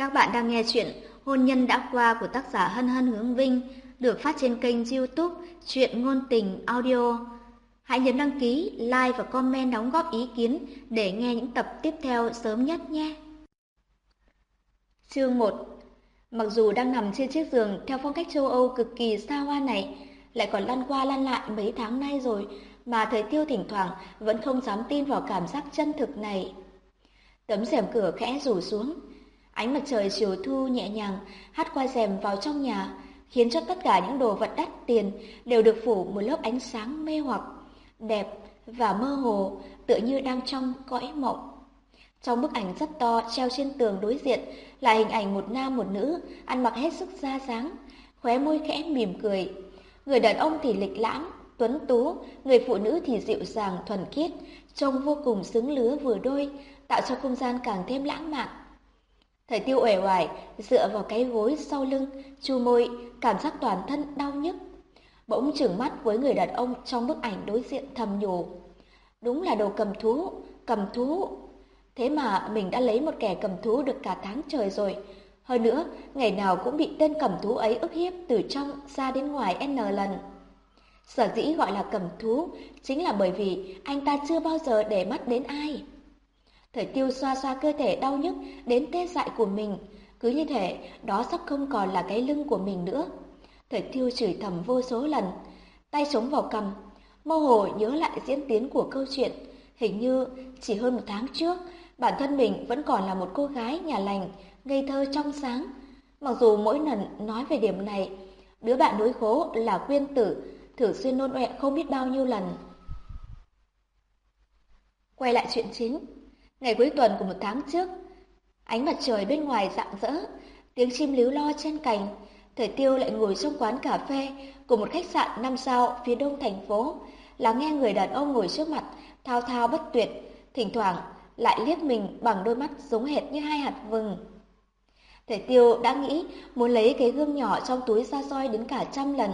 Các bạn đang nghe chuyện Hôn nhân đã qua của tác giả Hân Hân Hướng Vinh được phát trên kênh youtube Chuyện Ngôn Tình Audio. Hãy nhấn đăng ký, like và comment đóng góp ý kiến để nghe những tập tiếp theo sớm nhất nhé. Chương 1 Mặc dù đang nằm trên chiếc giường theo phong cách châu Âu cực kỳ xa hoa này, lại còn lăn qua lăn lại mấy tháng nay rồi mà thời tiêu thỉnh thoảng vẫn không dám tin vào cảm giác chân thực này. Tấm rèm cửa khẽ rủ xuống, Ánh mặt trời chiều thu nhẹ nhàng hắt qua rèm vào trong nhà, khiến cho tất cả những đồ vật đắt tiền đều được phủ một lớp ánh sáng mê hoặc, đẹp và mơ hồ, tựa như đang trong cõi mộng. Trong bức ảnh rất to treo trên tường đối diện là hình ảnh một nam một nữ ăn mặc hết sức ra dáng, khóe môi khẽ mỉm cười. Người đàn ông thì lịch lãm, tuấn tú, người phụ nữ thì dịu dàng thuần khiết, trông vô cùng xứng lứa vừa đôi, tạo cho không gian càng thêm lãng mạn. Thời tiêu uể oải, dựa vào cái gối sau lưng, chu môi, cảm giác toàn thân đau nhức. Bỗng trừng mắt với người đàn ông trong bức ảnh đối diện thầm nhủ. Đúng là đồ cầm thú, cầm thú. Thế mà mình đã lấy một kẻ cầm thú được cả tháng trời rồi. Hơn nữa, ngày nào cũng bị tên cầm thú ấy ức hiếp từ trong ra đến ngoài N lần. Sở dĩ gọi là cầm thú chính là bởi vì anh ta chưa bao giờ để mắt đến ai. Thời tiêu xoa xoa cơ thể đau nhức đến tê dại của mình. Cứ như thể đó sắp không còn là cái lưng của mình nữa. Thời tiêu chửi thầm vô số lần. Tay chống vào cầm. Mơ hồ nhớ lại diễn tiến của câu chuyện. Hình như chỉ hơn một tháng trước, bản thân mình vẫn còn là một cô gái nhà lành, ngây thơ trong sáng. Mặc dù mỗi lần nói về điểm này, đứa bạn đối khố là quyên tử, thử xuyên nôn ọe không biết bao nhiêu lần. Quay lại chuyện chính, Ngày cuối tuần của một tháng trước, ánh mặt trời bên ngoài rạng rỡ, tiếng chim líu lo trên cành. Thời tiêu lại ngồi trong quán cà phê của một khách sạn năm sao phía đông thành phố, lắng nghe người đàn ông ngồi trước mặt, thao thao bất tuyệt, thỉnh thoảng lại liếc mình bằng đôi mắt giống hệt như hai hạt vừng. Thể tiêu đã nghĩ muốn lấy cái gương nhỏ trong túi ra soi đến cả trăm lần,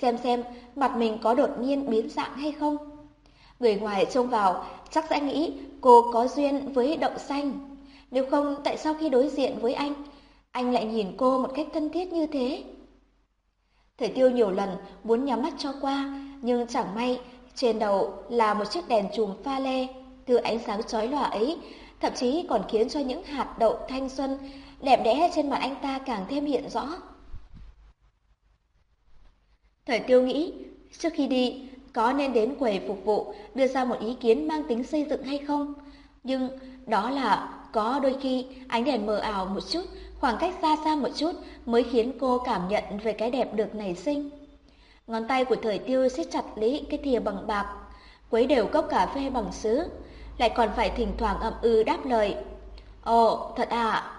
xem xem mặt mình có đột nhiên biến dạng hay không. Người ngoài trông vào chắc sẽ nghĩ cô có duyên với đậu xanh. Nếu không tại sao khi đối diện với anh, anh lại nhìn cô một cách thân thiết như thế? Thời tiêu nhiều lần muốn nhắm mắt cho qua, nhưng chẳng may trên đầu là một chiếc đèn chùm pha lê. Từ ánh sáng chói lòa ấy, thậm chí còn khiến cho những hạt đậu thanh xuân đẹp đẽ trên mặt anh ta càng thêm hiện rõ. Thời tiêu nghĩ, trước khi đi, có nên đến quầy phục vụ đưa ra một ý kiến mang tính xây dựng hay không. Nhưng đó là có đôi khi ánh đèn mờ ảo một chút, khoảng cách xa xa một chút mới khiến cô cảm nhận về cái đẹp được nảy sinh. Ngón tay của thời tiêu siết chặt lấy cái thìa bằng bạc, quấy đều cốc cà phê bằng sứ, lại còn phải thỉnh thoảng ậm ừ đáp lời. Ồ, thật à?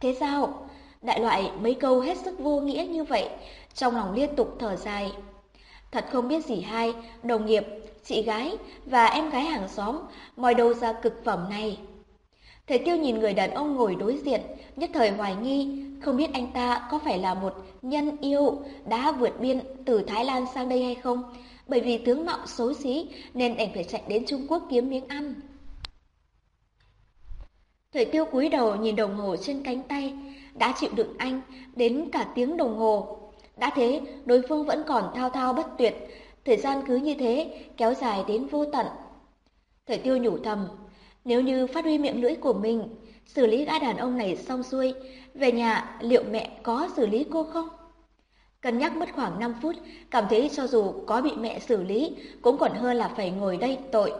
Thế sao? Đại loại mấy câu hết sức vô nghĩa như vậy, trong lòng liên tục thở dài. Thật không biết gì hai, đồng nghiệp, chị gái và em gái hàng xóm moi đâu ra cực phẩm này. Thầy Tiêu nhìn người đàn ông ngồi đối diện, nhất thời hoài nghi, không biết anh ta có phải là một nhân yêu đã vượt biên từ Thái Lan sang đây hay không, bởi vì tướng mạo xấu xí nên anh phải chạy đến Trung Quốc kiếm miếng ăn. Thầy Tiêu cúi đầu nhìn đồng hồ trên cánh tay, đã chịu đựng anh đến cả tiếng đồng hồ đã thế, đối phương vẫn còn thao thao bất tuyệt, thời gian cứ như thế, kéo dài đến vô tận. Thời tiêu nhủ thầm, nếu như phát huy miệng lưỡi của mình, xử lý gã đàn ông này xong xuôi, về nhà liệu mẹ có xử lý cô không? Cân nhắc mất khoảng 5 phút, cảm thấy cho dù có bị mẹ xử lý, cũng còn hơn là phải ngồi đây tội.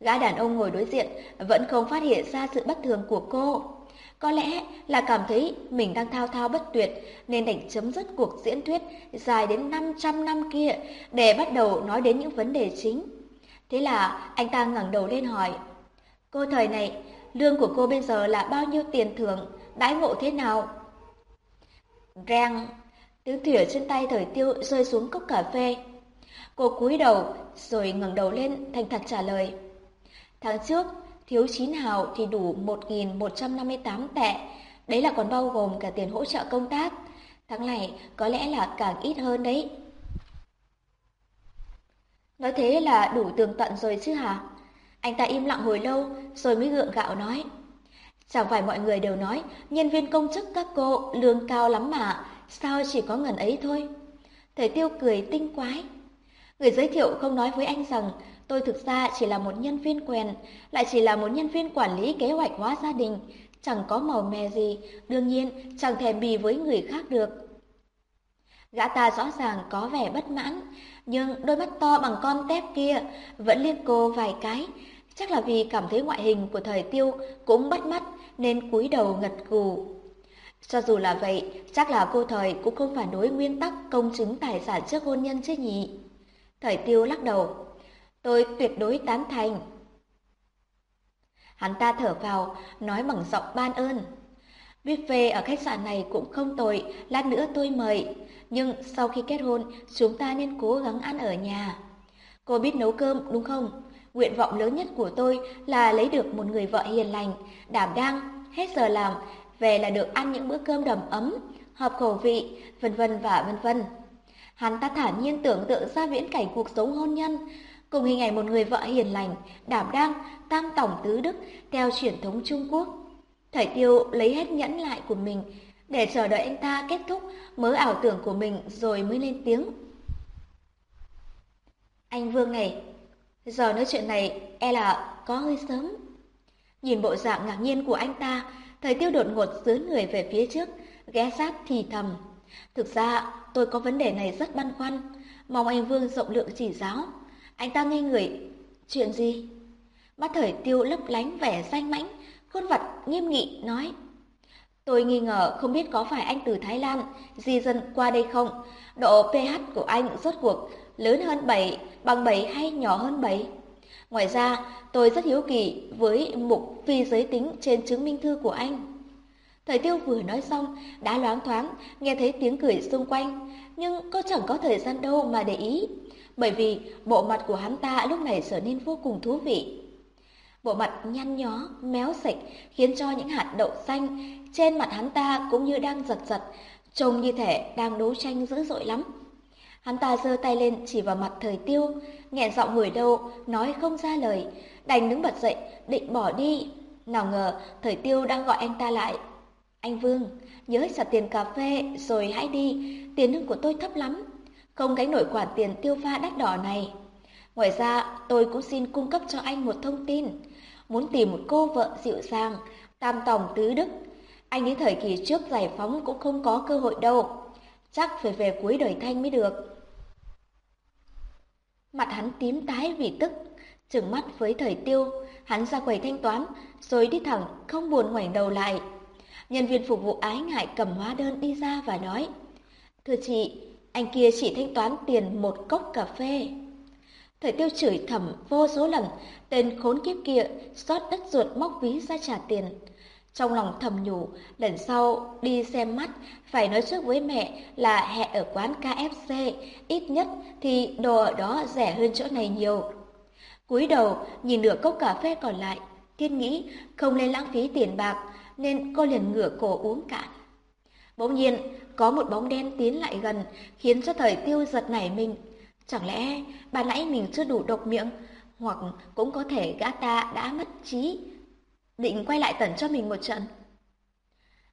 Gã đàn ông ngồi đối diện vẫn không phát hiện ra sự bất thường của cô. Có lẽ là cảm thấy mình đang thao thao bất tuyệt nên đành chấm dứt cuộc diễn thuyết dài đến 500 năm kia để bắt đầu nói đến những vấn đề chính. Thế là anh ta ngẩng đầu lên hỏi, cô thời này, lương của cô bây giờ là bao nhiêu tiền thưởng, đãi ngộ thế nào? Rang, tiếng thỉa trên tay thời tiêu rơi xuống cốc cà phê. Cô cúi đầu rồi ngẩng đầu lên thành thật trả lời. Tháng trước, thiếu 9 hào thì đủ 1.158 tệ. Đấy là còn bao gồm cả tiền hỗ trợ công tác. Tháng này có lẽ là càng ít hơn đấy. Nói thế là đủ tường tận rồi chứ hả? Anh ta im lặng hồi lâu rồi mới gượng gạo nói. Chẳng phải mọi người đều nói nhân viên công chức các cô lương cao lắm mà, sao chỉ có ngần ấy thôi. Thời tiêu cười tinh quái. Người giới thiệu không nói với anh rằng tôi thực ra chỉ là một nhân viên quèn, lại chỉ là một nhân viên quản lý kế hoạch hóa gia đình, chẳng có màu mè gì, đương nhiên chẳng thèm bì với người khác được. Gã ta rõ ràng có vẻ bất mãn, nhưng đôi mắt to bằng con tép kia vẫn liếc cô vài cái, chắc là vì cảm thấy ngoại hình của thời tiêu cũng bắt mắt nên cúi đầu ngật gù. Cho dù là vậy, chắc là cô thời cũng không phản đối nguyên tắc công chứng tài sản trước hôn nhân chứ nhỉ? Thời tiêu lắc đầu. Tôi tuyệt đối tán thành. Hắn ta thở vào, nói bằng giọng ban ơn. Buffet ở khách sạn này cũng không tồi, lát nữa tôi mời. Nhưng sau khi kết hôn, chúng ta nên cố gắng ăn ở nhà. Cô biết nấu cơm, đúng không? Nguyện vọng lớn nhất của tôi là lấy được một người vợ hiền lành, đảm đang, hết giờ làm, về là được ăn những bữa cơm đầm ấm, hợp khẩu vị, vân vân và vân vân. Hắn ta thản nhiên tưởng tượng ra viễn cảnh cuộc sống hôn nhân, cùng hình ảnh một người vợ hiền lành, đảm đang, tam tổng tứ đức theo truyền thống Trung Quốc. thời Tiêu lấy hết nhẫn lại của mình để chờ đợi anh ta kết thúc mớ ảo tưởng của mình rồi mới lên tiếng. Anh Vương này, giờ nói chuyện này e là có hơi sớm. Nhìn bộ dạng ngạc nhiên của anh ta, Thời tiêu đột ngột dướn người về phía trước, ghé sát thì thầm. Thực ra, tôi có vấn đề này rất băn khoăn, mong anh Vương rộng lượng chỉ giáo. Anh ta ngây người, chuyện gì? Mắt thời tiêu lấp lánh vẻ danh mãnh, khuôn mặt nghiêm nghị nói. Tôi nghi ngờ không biết có phải anh từ Thái Lan di dân qua đây không? Độ pH của anh rốt cuộc lớn hơn 7, bằng 7 hay nhỏ hơn 7? Ngoài ra, tôi rất hiếu kỳ với mục phi giới tính trên chứng minh thư của anh. Thời tiêu vừa nói xong, đã loáng thoáng, nghe thấy tiếng cười xung quanh, nhưng cô chẳng có thời gian đâu mà để ý, bởi vì bộ mặt của hắn ta lúc này trở nên vô cùng thú vị. Bộ mặt nhăn nhó, méo sạch khiến cho những hạt đậu xanh trên mặt hắn ta cũng như đang giật giật, trông như thể đang đấu tranh dữ dội lắm. Hắn ta giơ tay lên chỉ vào mặt thời tiêu, nghẹn giọng người đâu, nói không ra lời, đành đứng bật dậy, định bỏ đi. Nào ngờ, thời tiêu đang gọi anh ta lại. Anh Vương, nhớ trả tiền cà phê rồi hãy đi, tiền lương của tôi thấp lắm, không gánh nổi khoản tiền tiêu pha đắt đỏ này. Ngoài ra, tôi cũng xin cung cấp cho anh một thông tin. Muốn tìm một cô vợ dịu dàng, tam tòng tứ đức. Anh đến thời kỳ trước giải phóng cũng không có cơ hội đâu. Chắc phải về cuối đời thanh mới được. Mặt hắn tím tái vì tức, trừng mắt với thời tiêu, hắn ra quầy thanh toán, rồi đi thẳng, không buồn ngoảnh đầu lại. Nhân viên phục vụ ái ngại cầm hóa đơn đi ra và nói, Thưa chị, anh kia chỉ thanh toán tiền một cốc cà phê. Thời tiêu chửi thầm vô số lần, tên khốn kiếp kia xót đất ruột móc ví ra trả tiền. Trong lòng thầm nhủ, lần sau đi xem mắt, phải nói trước với mẹ là hẹn ở quán KFC, ít nhất thì đồ ở đó rẻ hơn chỗ này nhiều. cúi đầu, nhìn nửa cốc cà phê còn lại, Thiên nghĩ không nên lãng phí tiền bạc, nên cô liền ngửa cổ uống cạn. Bỗng nhiên, có một bóng đen tiến lại gần, khiến cho thời tiêu giật nảy mình. Chẳng lẽ bà nãy mình chưa đủ độc miệng, hoặc cũng có thể gã ta đã mất trí, định quay lại tẩn cho mình một trận.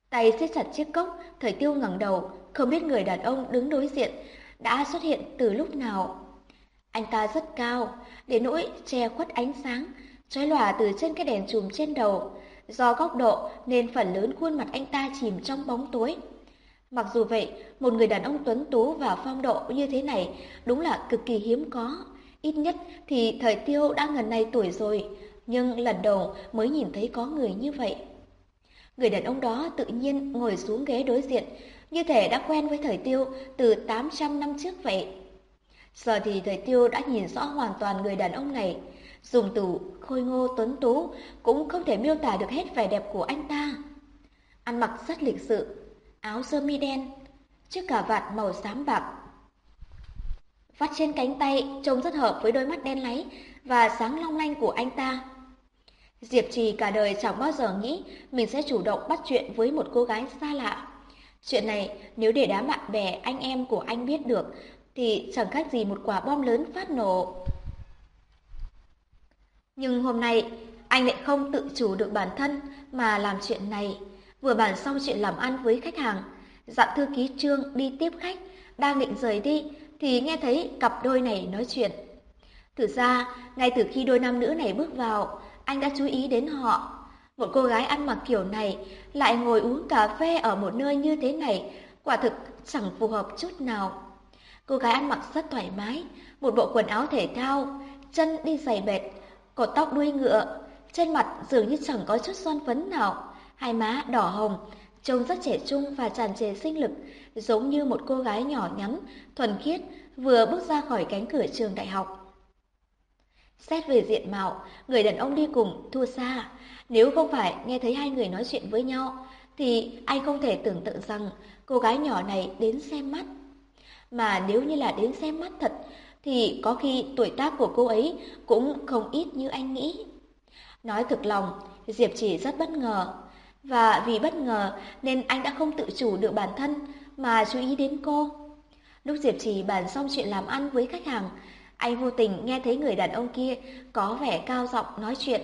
Tay siết chặt chiếc cốc, thời tiêu ngẩng đầu, không biết người đàn ông đứng đối diện đã xuất hiện từ lúc nào. Anh ta rất cao, đến nỗi che khuất ánh sáng, chói lòa từ trên cái đèn chùm trên đầu. Do góc độ nên phần lớn khuôn mặt anh ta chìm trong bóng tối. Mặc dù vậy, một người đàn ông tuấn tú và phong độ như thế này đúng là cực kỳ hiếm có. Ít nhất thì thời tiêu đã gần này tuổi rồi, nhưng lần đầu mới nhìn thấy có người như vậy. Người đàn ông đó tự nhiên ngồi xuống ghế đối diện, như thể đã quen với thời tiêu từ 800 năm trước vậy. Giờ thì thời tiêu đã nhìn rõ hoàn toàn người đàn ông này. Dùng từ khôi ngô tuấn tú cũng không thể miêu tả được hết vẻ đẹp của anh ta. Ăn mặc rất lịch sự, áo sơ mi đen, chiếc cà vạt màu xám bạc. Vắt trên cánh tay trông rất hợp với đôi mắt đen láy và sáng long lanh của anh ta. Diệp Trì cả đời chẳng bao giờ nghĩ mình sẽ chủ động bắt chuyện với một cô gái xa lạ. Chuyện này nếu để đám bạn bè anh em của anh biết được thì chẳng khác gì một quả bom lớn phát nổ. Nhưng hôm nay anh lại không tự chủ được bản thân mà làm chuyện này. Vừa bàn xong chuyện làm ăn với khách hàng, dặn thư ký Trương đi tiếp khách, đang định rời đi thì nghe thấy cặp đôi này nói chuyện. Thực ra, ngay từ khi đôi nam nữ này bước vào, anh đã chú ý đến họ. Một cô gái ăn mặc kiểu này lại ngồi uống cà phê ở một nơi như thế này, quả thực chẳng phù hợp chút nào. Cô gái ăn mặc rất thoải mái, một bộ quần áo thể thao, chân đi giày bệt, cột tóc đuôi ngựa, trên mặt dường như chẳng có chút son phấn nào, hai má đỏ hồng, trông rất trẻ trung và tràn trề sinh lực, giống như một cô gái nhỏ nhắn, thuần khiết, vừa bước ra khỏi cánh cửa trường đại học. Xét về diện mạo, người đàn ông đi cùng thua xa. Nếu không phải nghe thấy hai người nói chuyện với nhau, thì anh không thể tưởng tượng rằng cô gái nhỏ này đến xem mắt. Mà nếu như là đến xem mắt thật, thì có khi tuổi tác của cô ấy cũng không ít như anh nghĩ. Nói thực lòng, Diệp chỉ rất bất ngờ. Và vì bất ngờ nên anh đã không tự chủ được bản thân mà chú ý đến cô. Lúc Diệp Trì bàn xong chuyện làm ăn với khách hàng, anh vô tình nghe thấy người đàn ông kia có vẻ cao giọng nói chuyện.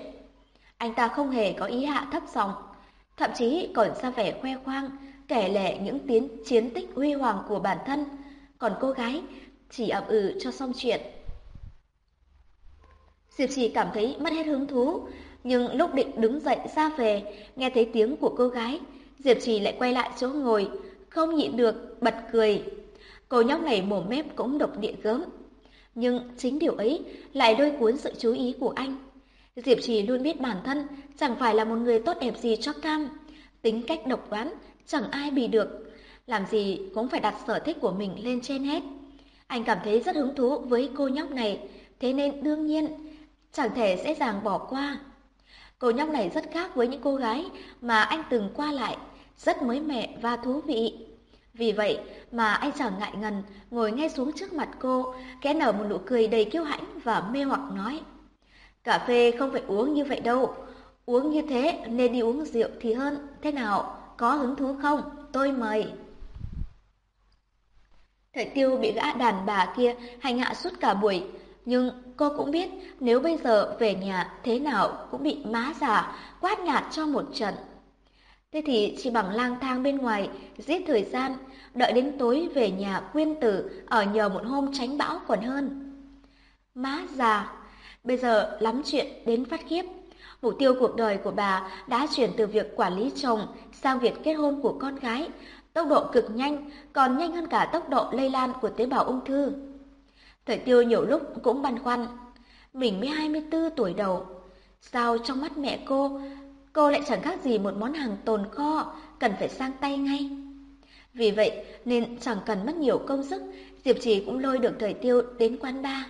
Anh ta không hề có ý hạ thấp giọng, thậm chí còn ra vẻ khoe khoang, kể lể những tiến chiến tích huy hoàng của bản thân. Còn cô gái chỉ ậm ừ cho xong chuyện. Diệp Trì cảm thấy mất hết hứng thú, nhưng lúc định đứng dậy ra về, nghe thấy tiếng của cô gái, Diệp Trì lại quay lại chỗ ngồi, không nhịn được, bật cười. Cô nhóc này mồm mép cũng độc địa gớm. Nhưng chính điều ấy lại lôi cuốn sự chú ý của anh. Diệp Trì luôn biết bản thân chẳng phải là một người tốt đẹp gì cho cam. Tính cách độc đoán, chẳng ai bị được. Làm gì cũng phải đặt sở thích của mình lên trên hết. Anh cảm thấy rất hứng thú với cô nhóc này, thế nên đương nhiên chẳng thể dễ dàng bỏ qua. Cô nhóc này rất khác với những cô gái mà anh từng qua lại, rất mới mẻ và thú vị. Vì vậy mà anh chẳng ngại ngần ngồi ngay xuống trước mặt cô, kẽ nở một nụ cười đầy kiêu hãnh và mê hoặc nói. Cà phê không phải uống như vậy đâu, uống như thế nên đi uống rượu thì hơn, thế nào, có hứng thú không? Tôi mời. Thời tiêu bị gã đàn bà kia hành hạ suốt cả buổi, nhưng cô cũng biết nếu bây giờ về nhà thế nào cũng bị má già quát nhạt cho một trận. Thế thì chỉ bằng lang thang bên ngoài, giết thời gian, đợi đến tối về nhà quyên tử ở nhờ một hôm tránh bão còn hơn. Má già, bây giờ lắm chuyện đến phát khiếp. Mục tiêu cuộc đời của bà đã chuyển từ việc quản lý chồng sang việc kết hôn của con gái, tốc độ cực nhanh, còn nhanh hơn cả tốc độ lây lan của tế bào ung thư. Thời tiêu nhiều lúc cũng băn khoăn, mình mới 24 tuổi đầu, sao trong mắt mẹ cô, cô lại chẳng khác gì một món hàng tồn kho, cần phải sang tay ngay. Vì vậy nên chẳng cần mất nhiều công sức, Diệp Trì cũng lôi được thời tiêu đến quán bar.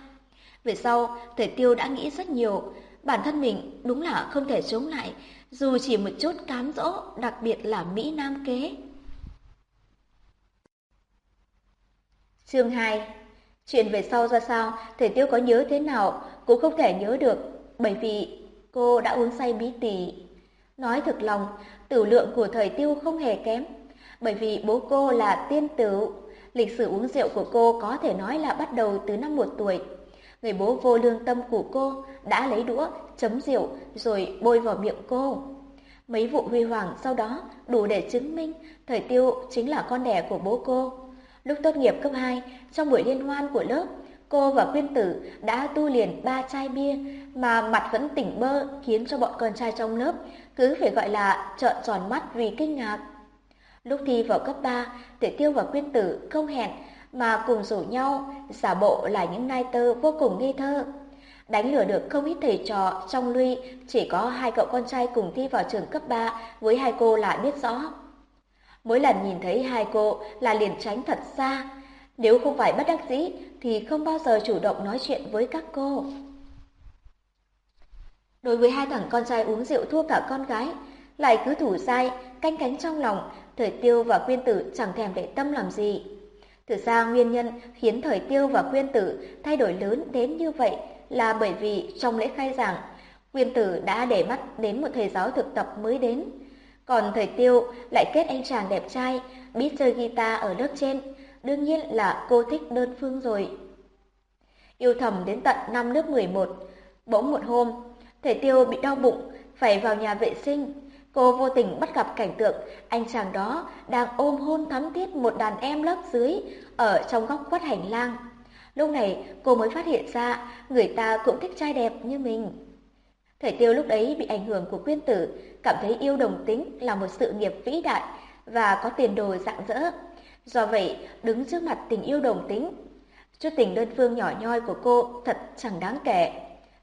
Về sau, thời tiêu đã nghĩ rất nhiều, bản thân mình đúng là không thể chống lại, dù chỉ một chút cám dỗ, đặc biệt là Mỹ Nam kế. Chương 2 Chuyện về sau ra sao, thể tiêu có nhớ thế nào cũng không thể nhớ được, bởi vì cô đã uống say bí tỉ. Nói thật lòng, tử lượng của thời tiêu không hề kém, bởi vì bố cô là tiên tử. Lịch sử uống rượu của cô có thể nói là bắt đầu từ năm một tuổi. Người bố vô lương tâm của cô đã lấy đũa, chấm rượu rồi bôi vào miệng cô. Mấy vụ huy hoàng sau đó đủ để chứng minh thời tiêu chính là con đẻ của bố cô. Lúc tốt nghiệp cấp 2, trong buổi liên hoan của lớp, cô và Quyên Tử đã tu liền ba chai bia mà mặt vẫn tỉnh bơ khiến cho bọn con trai trong lớp cứ phải gọi là trợn tròn mắt vì kinh ngạc. Lúc thi vào cấp 3, Tuệ Tiêu và Quyên Tử không hẹn mà cùng rủ nhau giả bộ là những nai tơ vô cùng ngây thơ. Đánh lừa được không ít thầy trò trong lui, chỉ có hai cậu con trai cùng thi vào trường cấp 3 với hai cô là biết rõ. Mỗi lần nhìn thấy hai cô là liền tránh thật xa. Nếu không phải bất đắc dĩ thì không bao giờ chủ động nói chuyện với các cô. Đối với hai thằng con trai uống rượu thua cả con gái, lại cứ thủ dai, canh cánh trong lòng, Thời Tiêu và Quyên Tử chẳng thèm để tâm làm gì. Thực ra nguyên nhân khiến Thời Tiêu và Quyên Tử thay đổi lớn đến như vậy là bởi vì trong lễ khai giảng, Quyên Tử đã để mắt đến một thầy giáo thực tập mới đến. Còn Thời Tiêu lại kết anh chàng đẹp trai, biết chơi guitar ở lớp trên, đương nhiên là cô thích đơn phương rồi. Yêu thầm đến tận năm lớp 11, bỗng một hôm, Thể Tiêu bị đau bụng, phải vào nhà vệ sinh. Cô vô tình bắt gặp cảnh tượng anh chàng đó đang ôm hôn thắm thiết một đàn em lớp dưới ở trong góc khuất hành lang. Lúc này cô mới phát hiện ra người ta cũng thích trai đẹp như mình. Thầy Tiêu lúc đấy bị ảnh hưởng của quyên tử, cảm thấy yêu đồng tính là một sự nghiệp vĩ đại và có tiền đồ rạng rỡ. Do vậy, đứng trước mặt tình yêu đồng tính, chút tình đơn phương nhỏ nhoi của cô thật chẳng đáng kể.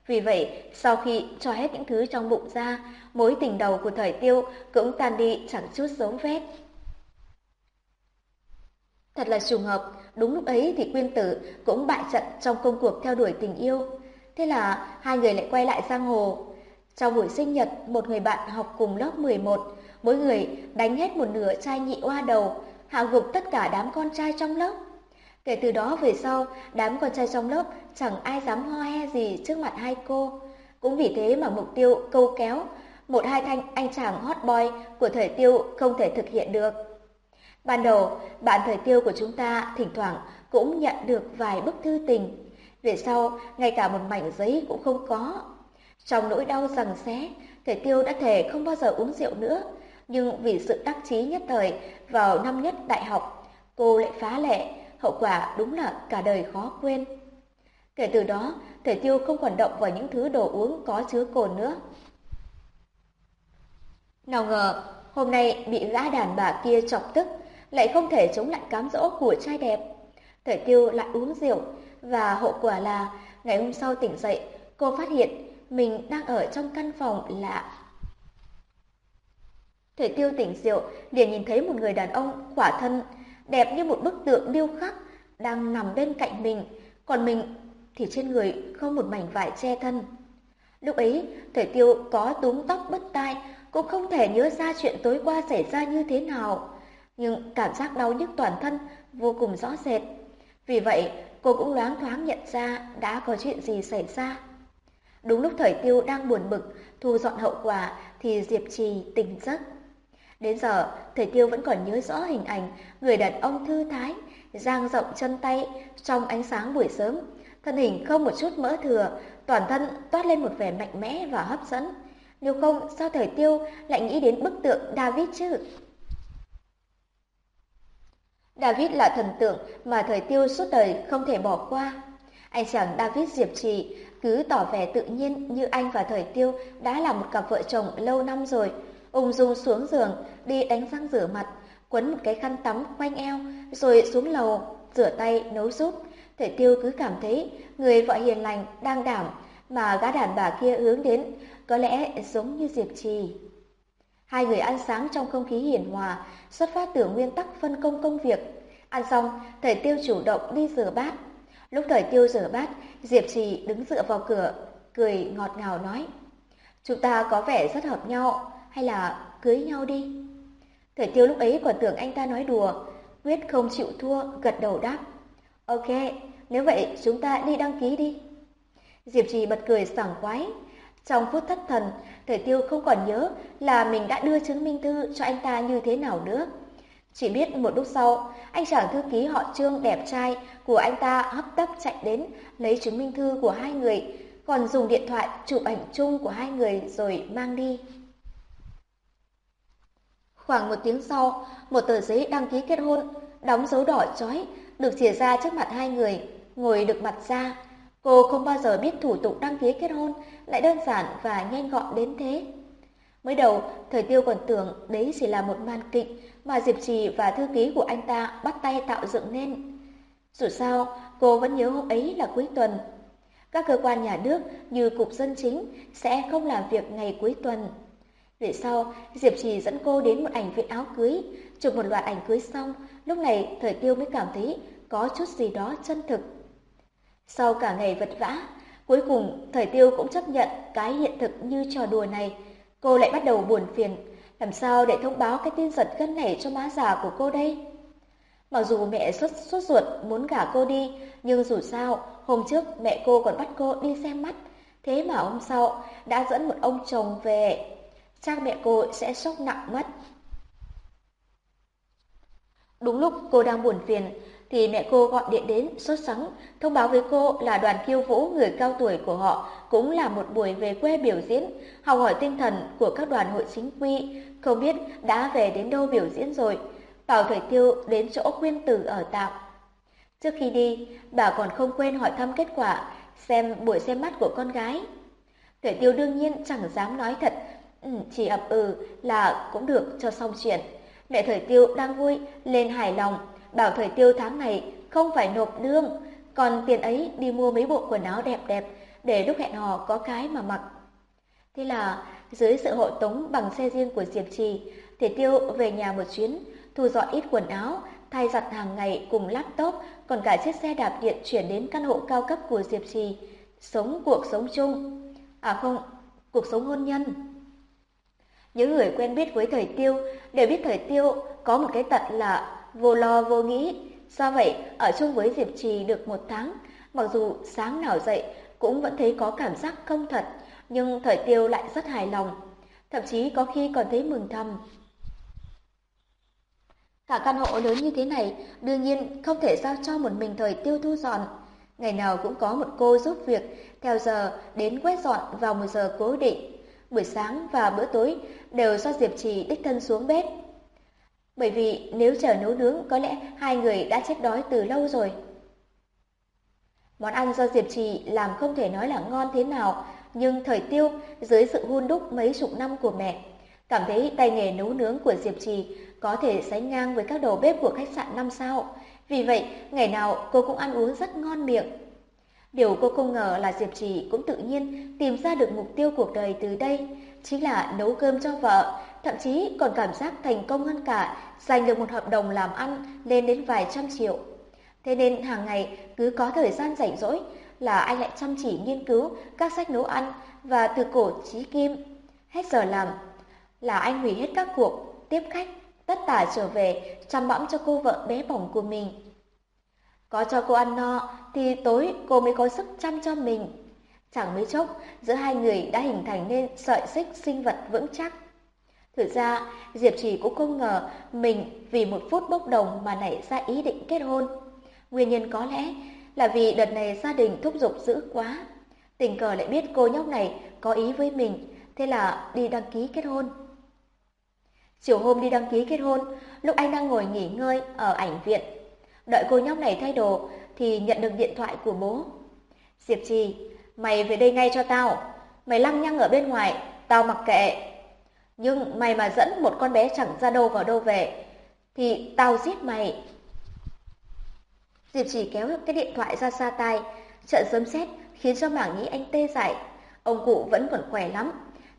Vì vậy, sau khi cho hết những thứ trong bụng ra, mối tình đầu của thời tiêu cũng tan đi chẳng chút dấu vết. Thật là trùng hợp, đúng lúc ấy thì Quyên Tử cũng bại trận trong công cuộc theo đuổi tình yêu. Thế là hai người lại quay lại giang hồ. Trong buổi sinh nhật, một người bạn học cùng lớp 11, mỗi người đánh hết một nửa chai nhị oa đầu, hạ gục tất cả đám con trai trong lớp. Kể từ đó về sau, đám con trai trong lớp chẳng ai dám ho he gì trước mặt hai cô. Cũng vì thế mà mục tiêu câu kéo, một hai thanh anh chàng hot boy của thời tiêu không thể thực hiện được. Ban đầu, bạn thời tiêu của chúng ta thỉnh thoảng cũng nhận được vài bức thư tình. Về sau, ngay cả một mảnh giấy cũng không có. Trong nỗi đau rằng xé, thời tiêu đã thể không bao giờ uống rượu nữa. Nhưng vì sự đắc chí nhất thời, vào năm nhất đại học, cô lại phá lệ, hậu quả đúng là cả đời khó quên. Kể từ đó, thể tiêu không còn động vào những thứ đồ uống có chứa cồn nữa. Nào ngờ, hôm nay bị gã đàn bà kia chọc tức, lại không thể chống lại cám dỗ của trai đẹp. Thể tiêu lại uống rượu, và hậu quả là ngày hôm sau tỉnh dậy, cô phát hiện mình đang ở trong căn phòng lạ. Thể tiêu tỉnh rượu, liền nhìn thấy một người đàn ông khỏa thân đẹp như một bức tượng điêu khắc, đang nằm bên cạnh mình, còn mình thì trên người không một mảnh vải che thân. Lúc ấy, Thời Tiêu có túm tóc bất tai, cũng không thể nhớ ra chuyện tối qua xảy ra như thế nào, nhưng cảm giác đau nhức toàn thân vô cùng rõ rệt. Vì vậy, cô cũng loáng thoáng nhận ra đã có chuyện gì xảy ra. Đúng lúc Thời Tiêu đang buồn bực, thu dọn hậu quả thì Diệp Trì tỉnh giấc. Đến giờ, Thầy Tiêu vẫn còn nhớ rõ hình ảnh người đàn ông thư thái, dang rộng chân tay trong ánh sáng buổi sớm. Thân hình không một chút mỡ thừa, toàn thân toát lên một vẻ mạnh mẽ và hấp dẫn. Nếu không, sao Thầy Tiêu lại nghĩ đến bức tượng David chứ? David là thần tượng mà Thời Tiêu suốt đời không thể bỏ qua. Anh chàng David Diệp Trì cứ tỏ vẻ tự nhiên như anh và Thời Tiêu đã là một cặp vợ chồng lâu năm rồi, ung dung xuống giường, đi đánh răng rửa mặt, quấn một cái khăn tắm quanh eo, rồi xuống lầu, rửa tay, nấu súp. Thể tiêu cứ cảm thấy người vợ hiền lành, đang đảm, mà gã đàn bà kia hướng đến, có lẽ giống như Diệp Trì. Hai người ăn sáng trong không khí hiền hòa, xuất phát từ nguyên tắc phân công công việc. Ăn xong, thầy tiêu chủ động đi rửa bát. Lúc thời tiêu rửa bát, Diệp Trì đứng dựa vào cửa, cười ngọt ngào nói. Chúng ta có vẻ rất hợp nhau, hay là cưới nhau đi. Thời tiêu lúc ấy còn tưởng anh ta nói đùa, quyết không chịu thua, gật đầu đáp. Ok, nếu vậy chúng ta đi đăng ký đi. Diệp Trì bật cười sảng khoái. Trong phút thất thần, Thời tiêu không còn nhớ là mình đã đưa chứng minh thư cho anh ta như thế nào nữa. Chỉ biết một lúc sau, anh chàng thư ký họ Trương đẹp trai của anh ta hấp tấp chạy đến lấy chứng minh thư của hai người, còn dùng điện thoại chụp ảnh chung của hai người rồi mang đi. Khoảng một tiếng sau, một tờ giấy đăng ký kết hôn, đóng dấu đỏ chói, được chìa ra trước mặt hai người, ngồi được mặt ra. Cô không bao giờ biết thủ tục đăng ký kết hôn lại đơn giản và nhanh gọn đến thế. Mới đầu, thời tiêu còn tưởng đấy chỉ là một màn kịch mà Diệp Trì và thư ký của anh ta bắt tay tạo dựng nên. Dù sao, cô vẫn nhớ hôm ấy là cuối tuần. Các cơ quan nhà nước như Cục Dân Chính sẽ không làm việc ngày cuối tuần. Về sau, Diệp Trì dẫn cô đến một ảnh viện áo cưới, chụp một loạt ảnh cưới xong, lúc này Thời Tiêu mới cảm thấy có chút gì đó chân thực. Sau cả ngày vật vã, cuối cùng Thời Tiêu cũng chấp nhận cái hiện thực như trò đùa này. Cô lại bắt đầu buồn phiền, làm sao để thông báo cái tin giật gân này cho má già của cô đây? Mặc dù mẹ xuất sốt ruột muốn gả cô đi, nhưng dù sao, hôm trước mẹ cô còn bắt cô đi xem mắt. Thế mà hôm sau đã dẫn một ông chồng về cha mẹ cô sẽ sốc nặng mất. Đúng lúc cô đang buồn phiền, thì mẹ cô gọi điện đến sốt sắng thông báo với cô là đoàn khiêu vũ người cao tuổi của họ cũng là một buổi về quê biểu diễn, học hỏi tinh thần của các đoàn hội chính quy, không biết đã về đến đâu biểu diễn rồi. Bảo Thủy Tiêu đến chỗ khuyên tử ở tạm. Trước khi đi, bà còn không quên hỏi thăm kết quả, xem buổi xem mắt của con gái. Thủy Tiêu đương nhiên chẳng dám nói thật, ừ, chỉ ập ừ là cũng được cho xong chuyện. Mẹ Thời Tiêu đang vui, lên hài lòng, bảo Thời Tiêu tháng này không phải nộp lương, còn tiền ấy đi mua mấy bộ quần áo đẹp đẹp để lúc hẹn hò có cái mà mặc. Thế là dưới sự hộ tống bằng xe riêng của Diệp Trì, Thể Tiêu về nhà một chuyến, thu dọn ít quần áo, thay giặt hàng ngày cùng laptop, còn cả chiếc xe đạp điện chuyển đến căn hộ cao cấp của Diệp Trì, sống cuộc sống chung. À không, cuộc sống hôn nhân. Những người quen biết với Thời Tiêu đều biết Thời Tiêu có một cái tật là vô lo vô nghĩ. Do vậy, ở chung với Diệp Trì được một tháng, mặc dù sáng nào dậy cũng vẫn thấy có cảm giác không thật, nhưng Thời Tiêu lại rất hài lòng. Thậm chí có khi còn thấy mừng thầm. Cả căn hộ lớn như thế này, đương nhiên không thể giao cho một mình Thời Tiêu thu dọn. Ngày nào cũng có một cô giúp việc, theo giờ đến quét dọn vào một giờ cố định. Buổi sáng và bữa tối đều do Diệp Trì đích thân xuống bếp. Bởi vì nếu chờ nấu nướng có lẽ hai người đã chết đói từ lâu rồi. Món ăn do Diệp Trì làm không thể nói là ngon thế nào, nhưng thời tiêu dưới sự hun đúc mấy chục năm của mẹ, cảm thấy tay nghề nấu nướng của Diệp Trì có thể sánh ngang với các đầu bếp của khách sạn năm sao. Vì vậy, ngày nào cô cũng ăn uống rất ngon miệng. Điều cô không ngờ là Diệp Trì cũng tự nhiên tìm ra được mục tiêu cuộc đời từ đây, chính là nấu cơm cho vợ, thậm chí còn cảm giác thành công hơn cả, giành được một hợp đồng làm ăn lên đến vài trăm triệu. Thế nên hàng ngày cứ có thời gian rảnh rỗi là anh lại chăm chỉ nghiên cứu các sách nấu ăn và từ cổ chí kim. Hết giờ làm là anh hủy hết các cuộc tiếp khách, tất tả trở về chăm bẵm cho cô vợ bé bỏng của mình. Có cho cô ăn no thì tối cô mới có sức chăm cho mình. Chẳng mấy chốc, giữa hai người đã hình thành nên sợi xích sinh vật vững chắc. Thực ra, Diệp Trì cũng không ngờ mình vì một phút bốc đồng mà nảy ra ý định kết hôn. Nguyên nhân có lẽ là vì đợt này gia đình thúc giục dữ quá. Tình cờ lại biết cô nhóc này có ý với mình, thế là đi đăng ký kết hôn. Chiều hôm đi đăng ký kết hôn, lúc anh đang ngồi nghỉ ngơi ở ảnh viện, đợi cô nhóc này thay đồ thì nhận được điện thoại của bố. Diệp Trì, mày về đây ngay cho tao, mày lăng nhăng ở bên ngoài, tao mặc kệ. Nhưng mày mà dẫn một con bé chẳng ra đâu vào đâu về, thì tao giết mày. Diệp trì kéo cái điện thoại ra xa tai, trận sấm sét khiến cho mảng nhĩ anh tê dại. Ông cụ vẫn còn khỏe lắm,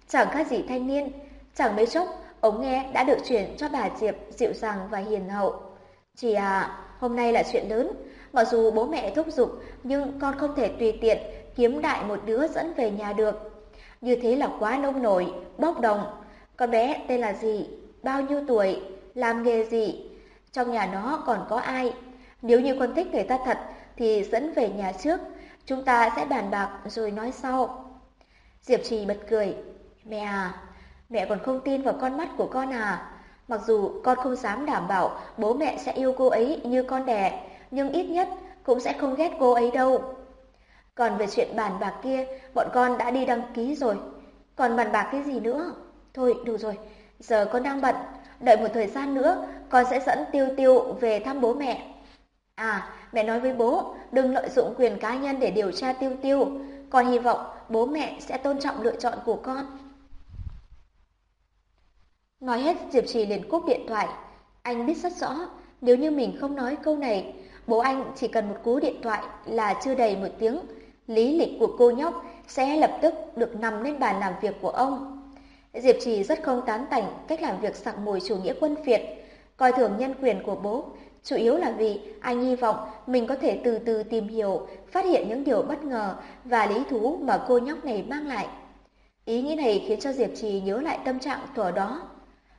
chẳng khác gì thanh niên. Chẳng mấy chốc, ống nghe đã được chuyển cho bà Diệp dịu dàng và hiền hậu. Chị à, hôm nay là chuyện lớn. Mặc dù bố mẹ thúc giục, nhưng con không thể tùy tiện kiếm đại một đứa dẫn về nhà được. Như thế là quá nông nổi, bốc đồng. Con bé tên là gì? Bao nhiêu tuổi? Làm nghề gì? Trong nhà nó còn có ai? Nếu như con thích người ta thật thì dẫn về nhà trước, chúng ta sẽ bàn bạc rồi nói sau. Diệp Trì bật cười. Mẹ à, mẹ còn không tin vào con mắt của con à? Mặc dù con không dám đảm bảo bố mẹ sẽ yêu cô ấy như con đẻ, nhưng ít nhất cũng sẽ không ghét cô ấy đâu. Còn về chuyện bàn bạc kia, bọn con đã đi đăng ký rồi. Còn bàn bạc cái gì nữa? Thôi, đủ rồi. Giờ con đang bận. Đợi một thời gian nữa, con sẽ dẫn Tiêu Tiêu về thăm bố mẹ. À, mẹ nói với bố, đừng lợi dụng quyền cá nhân để điều tra Tiêu Tiêu. Con hy vọng bố mẹ sẽ tôn trọng lựa chọn của con. Nói hết Diệp Trì liền cúp điện thoại. Anh biết rất rõ, nếu như mình không nói câu này, bố anh chỉ cần một cú điện thoại là chưa đầy một tiếng. Lý lịch của cô nhóc sẽ lập tức được nằm lên bàn làm việc của ông. Diệp Trì rất không tán thành cách làm việc sặc mùi chủ nghĩa quân Việt, coi thường nhân quyền của bố, chủ yếu là vì anh hy vọng mình có thể từ từ tìm hiểu, phát hiện những điều bất ngờ và lý thú mà cô nhóc này mang lại. Ý nghĩ này khiến cho Diệp Trì nhớ lại tâm trạng thuở đó.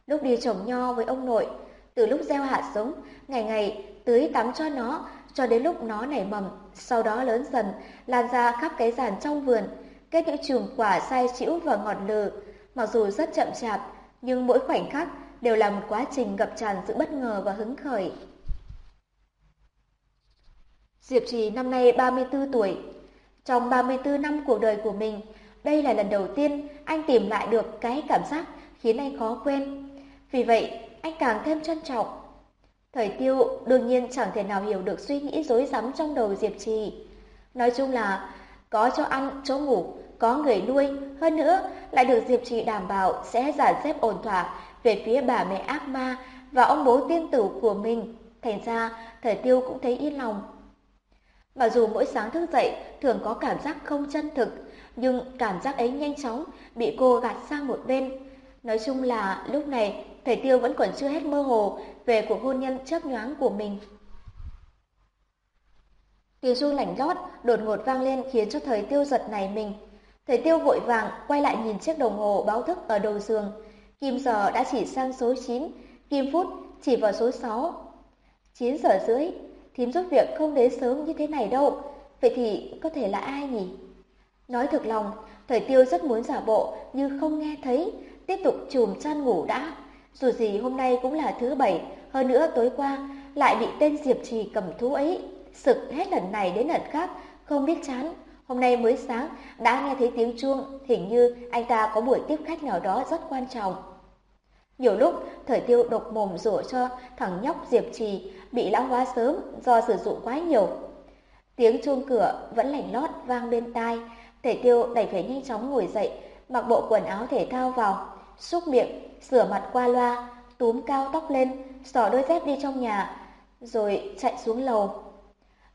Lúc đi trồng nho với ông nội, từ lúc gieo hạt giống, ngày ngày tưới tắm cho nó, cho đến lúc nó nảy mầm, sau đó lớn dần, lan ra khắp cái giàn trong vườn, kết những chùm quả sai chĩu và ngọt lừ. Mặc dù rất chậm chạp, nhưng mỗi khoảnh khắc đều là một quá trình ngập tràn sự bất ngờ và hứng khởi. Diệp Trì năm nay 34 tuổi. Trong 34 năm cuộc đời của mình, đây là lần đầu tiên anh tìm lại được cái cảm giác khiến anh khó quên. Vì vậy, anh càng thêm trân trọng. Thời tiêu đương nhiên chẳng thể nào hiểu được suy nghĩ rối rắm trong đầu Diệp Trì. Nói chung là có cho ăn, chỗ ngủ, có người nuôi, hơn nữa lại được Diệp Trì đảm bảo sẽ giải xếp ổn thỏa về phía bà mẹ ác ma và ông bố tiên tử của mình. Thành ra, thời tiêu cũng thấy yên lòng. Mặc dù mỗi sáng thức dậy thường có cảm giác không chân thực, nhưng cảm giác ấy nhanh chóng bị cô gạt sang một bên. Nói chung là lúc này thầy Tiêu vẫn còn chưa hết mơ hồ về cuộc hôn nhân chớp nhoáng của mình. Tiếng chuông lảnh lót đột ngột vang lên khiến cho thời Tiêu giật nảy mình. Thầy Tiêu vội vàng quay lại nhìn chiếc đồng hồ báo thức ở đầu giường. Kim giờ đã chỉ sang số 9, kim phút chỉ vào số 6. 9 giờ rưỡi, thím giúp việc không đến sớm như thế này đâu. Vậy thì có thể là ai nhỉ? Nói thực lòng, thời tiêu rất muốn giả bộ như không nghe thấy, tiếp tục chùm chăn ngủ đã. Dù gì hôm nay cũng là thứ bảy, hơn nữa tối qua lại bị tên Diệp Trì cầm thú ấy sực hết lần này đến lần khác, không biết chán. Hôm nay mới sáng đã nghe thấy tiếng chuông, hình như anh ta có buổi tiếp khách nào đó rất quan trọng. Nhiều lúc, thời tiêu độc mồm rủa cho thằng nhóc Diệp Trì bị lão hóa sớm do sử dụng quá nhiều. Tiếng chuông cửa vẫn lảnh lót vang bên tai, Thể tiêu đẩy phải nhanh chóng ngồi dậy, mặc bộ quần áo thể thao vào, xúc miệng, rửa mặt qua loa, túm cao tóc lên, xỏ đôi dép đi trong nhà, rồi chạy xuống lầu.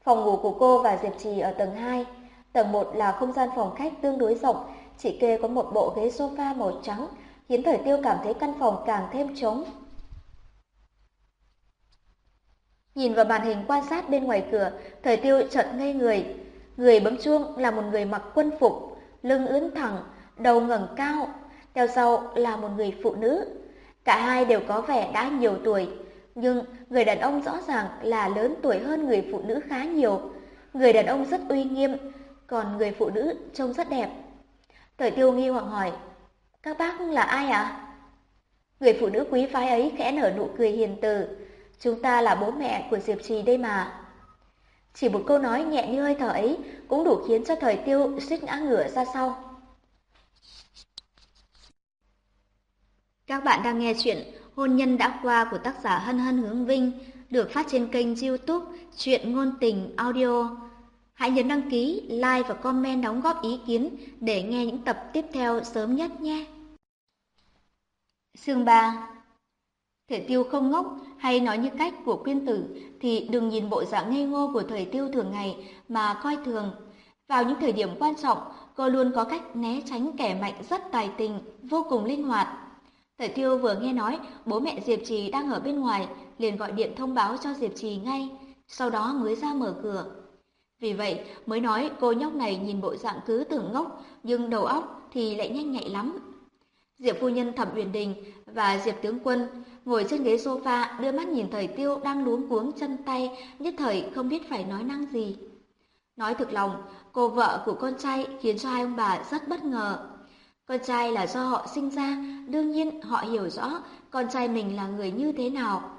Phòng ngủ của cô và Diệp Trì ở tầng 2. Tầng 1 là không gian phòng khách tương đối rộng, chỉ kê có một bộ ghế sofa màu trắng, khiến thời tiêu cảm thấy căn phòng càng thêm trống. Nhìn vào màn hình quan sát bên ngoài cửa, thời tiêu chợt ngây người. Người bấm chuông là một người mặc quân phục, lưng ưỡn thẳng, đầu ngẩng cao, theo sau là một người phụ nữ. Cả hai đều có vẻ đã nhiều tuổi, nhưng người đàn ông rõ ràng là lớn tuổi hơn người phụ nữ khá nhiều. Người đàn ông rất uy nghiêm, còn người phụ nữ trông rất đẹp. Thời tiêu nghi hoặc hỏi, các bác là ai ạ? À? Người phụ nữ quý phái ấy khẽ nở nụ cười hiền từ, chúng ta là bố mẹ của Diệp Trì đây mà. Chỉ một câu nói nhẹ như hơi thở ấy cũng đủ khiến cho thời tiêu suýt ngã ngửa ra sau. Các bạn đang nghe chuyện Hôn nhân đã qua của tác giả Hân Hân Hướng Vinh được phát trên kênh youtube Chuyện Ngôn Tình Audio. Hãy nhấn đăng ký, like và comment đóng góp ý kiến để nghe những tập tiếp theo sớm nhất nhé. Sương 3 Thể tiêu không ngốc hay nói như cách của quyên tử thì đừng nhìn bộ dạng ngây ngô của thời tiêu thường ngày mà coi thường. Vào những thời điểm quan trọng, cô luôn có cách né tránh kẻ mạnh rất tài tình, vô cùng linh hoạt. Thời tiêu vừa nghe nói bố mẹ Diệp Trì đang ở bên ngoài, liền gọi điện thông báo cho Diệp Trì ngay, sau đó mới ra mở cửa. Vì vậy mới nói cô nhóc này nhìn bộ dạng cứ tưởng ngốc, nhưng đầu óc thì lại nhanh nhạy lắm. Diệp phu nhân Thẩm Uyển Đình và Diệp tướng quân ngồi trên ghế sofa, đưa mắt nhìn thời tiêu đang luống cuống chân tay, nhất thời không biết phải nói năng gì. Nói thực lòng, cô vợ của con trai khiến cho hai ông bà rất bất ngờ. Con trai là do họ sinh ra, đương nhiên họ hiểu rõ con trai mình là người như thế nào.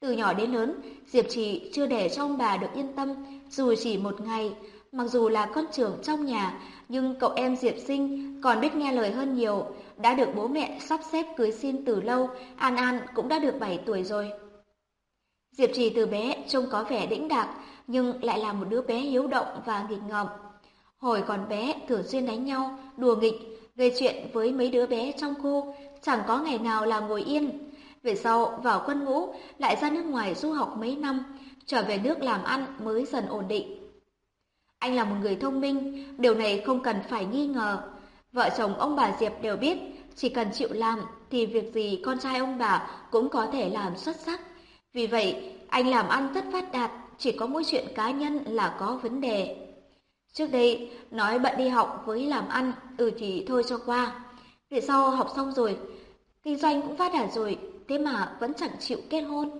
Từ nhỏ đến lớn, Diệp Trì chưa để cho ông bà được yên tâm, dù chỉ một ngày. Mặc dù là con trưởng trong nhà, nhưng cậu em Diệp Sinh còn biết nghe lời hơn nhiều, đã được bố mẹ sắp xếp cưới xin từ lâu, An An cũng đã được 7 tuổi rồi. Diệp Trì từ bé trông có vẻ đĩnh đạc, nhưng lại là một đứa bé hiếu động và nghịch ngợm. Hồi còn bé thường xuyên đánh nhau, đùa nghịch, gây chuyện với mấy đứa bé trong khu, chẳng có ngày nào là ngồi yên. Về sau vào quân ngũ, lại ra nước ngoài du học mấy năm, trở về nước làm ăn mới dần ổn định. Anh là một người thông minh, điều này không cần phải nghi ngờ. Vợ chồng ông bà Diệp đều biết, chỉ cần chịu làm thì việc gì con trai ông bà cũng có thể làm xuất sắc. Vì vậy, anh làm ăn rất phát đạt, chỉ có mỗi chuyện cá nhân là có vấn đề. Trước đây, nói bận đi học với làm ăn, ừ thì thôi cho qua. Về sau học xong rồi, kinh doanh cũng phát đạt rồi, thế mà vẫn chẳng chịu kết hôn.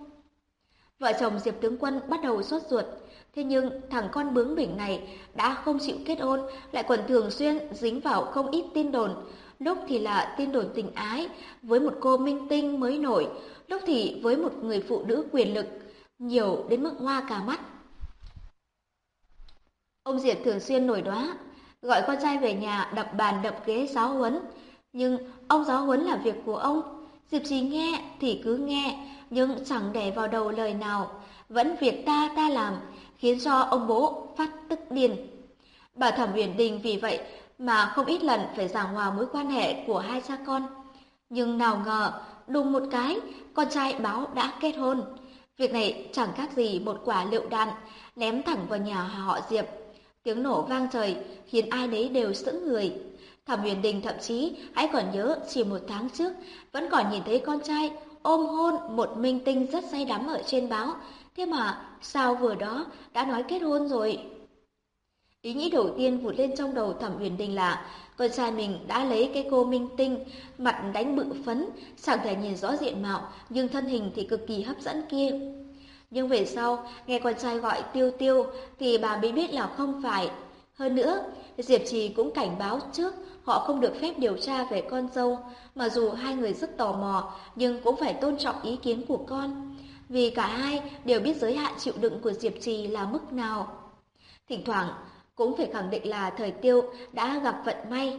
Vợ chồng Diệp Tướng Quân bắt đầu sốt ruột, Thế nhưng thằng con bướng bỉnh này đã không chịu kết hôn, lại còn thường xuyên dính vào không ít tin đồn. Lúc thì là tin đồn tình ái với một cô minh tinh mới nổi, lúc thì với một người phụ nữ quyền lực, nhiều đến mức hoa cả mắt. Ông Diệp thường xuyên nổi đoá, gọi con trai về nhà đập bàn đập ghế giáo huấn. Nhưng ông giáo huấn là việc của ông, Diệp Trì nghe thì cứ nghe, nhưng chẳng để vào đầu lời nào, vẫn việc ta ta làm, khiến cho ông bố phát tức điên. Bà Thẩm Uyển Đình vì vậy mà không ít lần phải giảng hòa mối quan hệ của hai cha con. Nhưng nào ngờ, đùng một cái, con trai báo đã kết hôn. Việc này chẳng khác gì một quả lựu đạn, ném thẳng vào nhà họ Diệp. Tiếng nổ vang trời, khiến ai nấy đều sững người. Thẩm Huyền Đình thậm chí hãy còn nhớ chỉ một tháng trước, vẫn còn nhìn thấy con trai ôm hôn một minh tinh rất say đắm ở trên báo. Thế mà sao vừa đó đã nói kết hôn rồi? Ý nghĩ đầu tiên vụt lên trong đầu Thẩm Huyền Đình là con trai mình đã lấy cái cô minh tinh, mặt đánh bự phấn, chẳng thể nhìn rõ diện mạo, nhưng thân hình thì cực kỳ hấp dẫn kia. Nhưng về sau, nghe con trai gọi tiêu tiêu, thì bà mới biết là không phải. Hơn nữa, Diệp Trì cũng cảnh báo trước, họ không được phép điều tra về con dâu, mà dù hai người rất tò mò, nhưng cũng phải tôn trọng ý kiến của con. Vì cả hai đều biết giới hạn chịu đựng của Diệp Trì là mức nào. Thỉnh thoảng, cũng phải khẳng định là thời tiêu đã gặp vận may.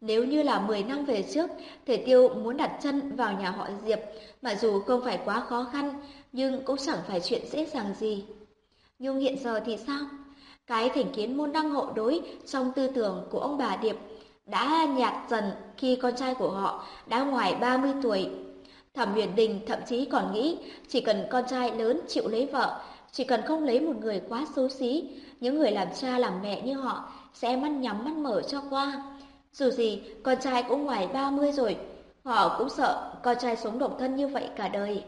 Nếu như là 10 năm về trước, thời tiêu muốn đặt chân vào nhà họ Diệp, mà dù không phải quá khó khăn, nhưng cũng chẳng phải chuyện dễ dàng gì. Nhưng hiện giờ thì sao? Cái thành kiến môn đăng hộ đối trong tư tưởng của ông bà Điệp đã nhạt dần khi con trai của họ đã ngoài 30 tuổi. Thẩm Huyền Đình thậm chí còn nghĩ chỉ cần con trai lớn chịu lấy vợ, chỉ cần không lấy một người quá xấu xí, những người làm cha làm mẹ như họ sẽ mắt nhắm mắt mở cho qua. Dù gì, con trai cũng ngoài 30 rồi, họ cũng sợ con trai sống độc thân như vậy cả đời.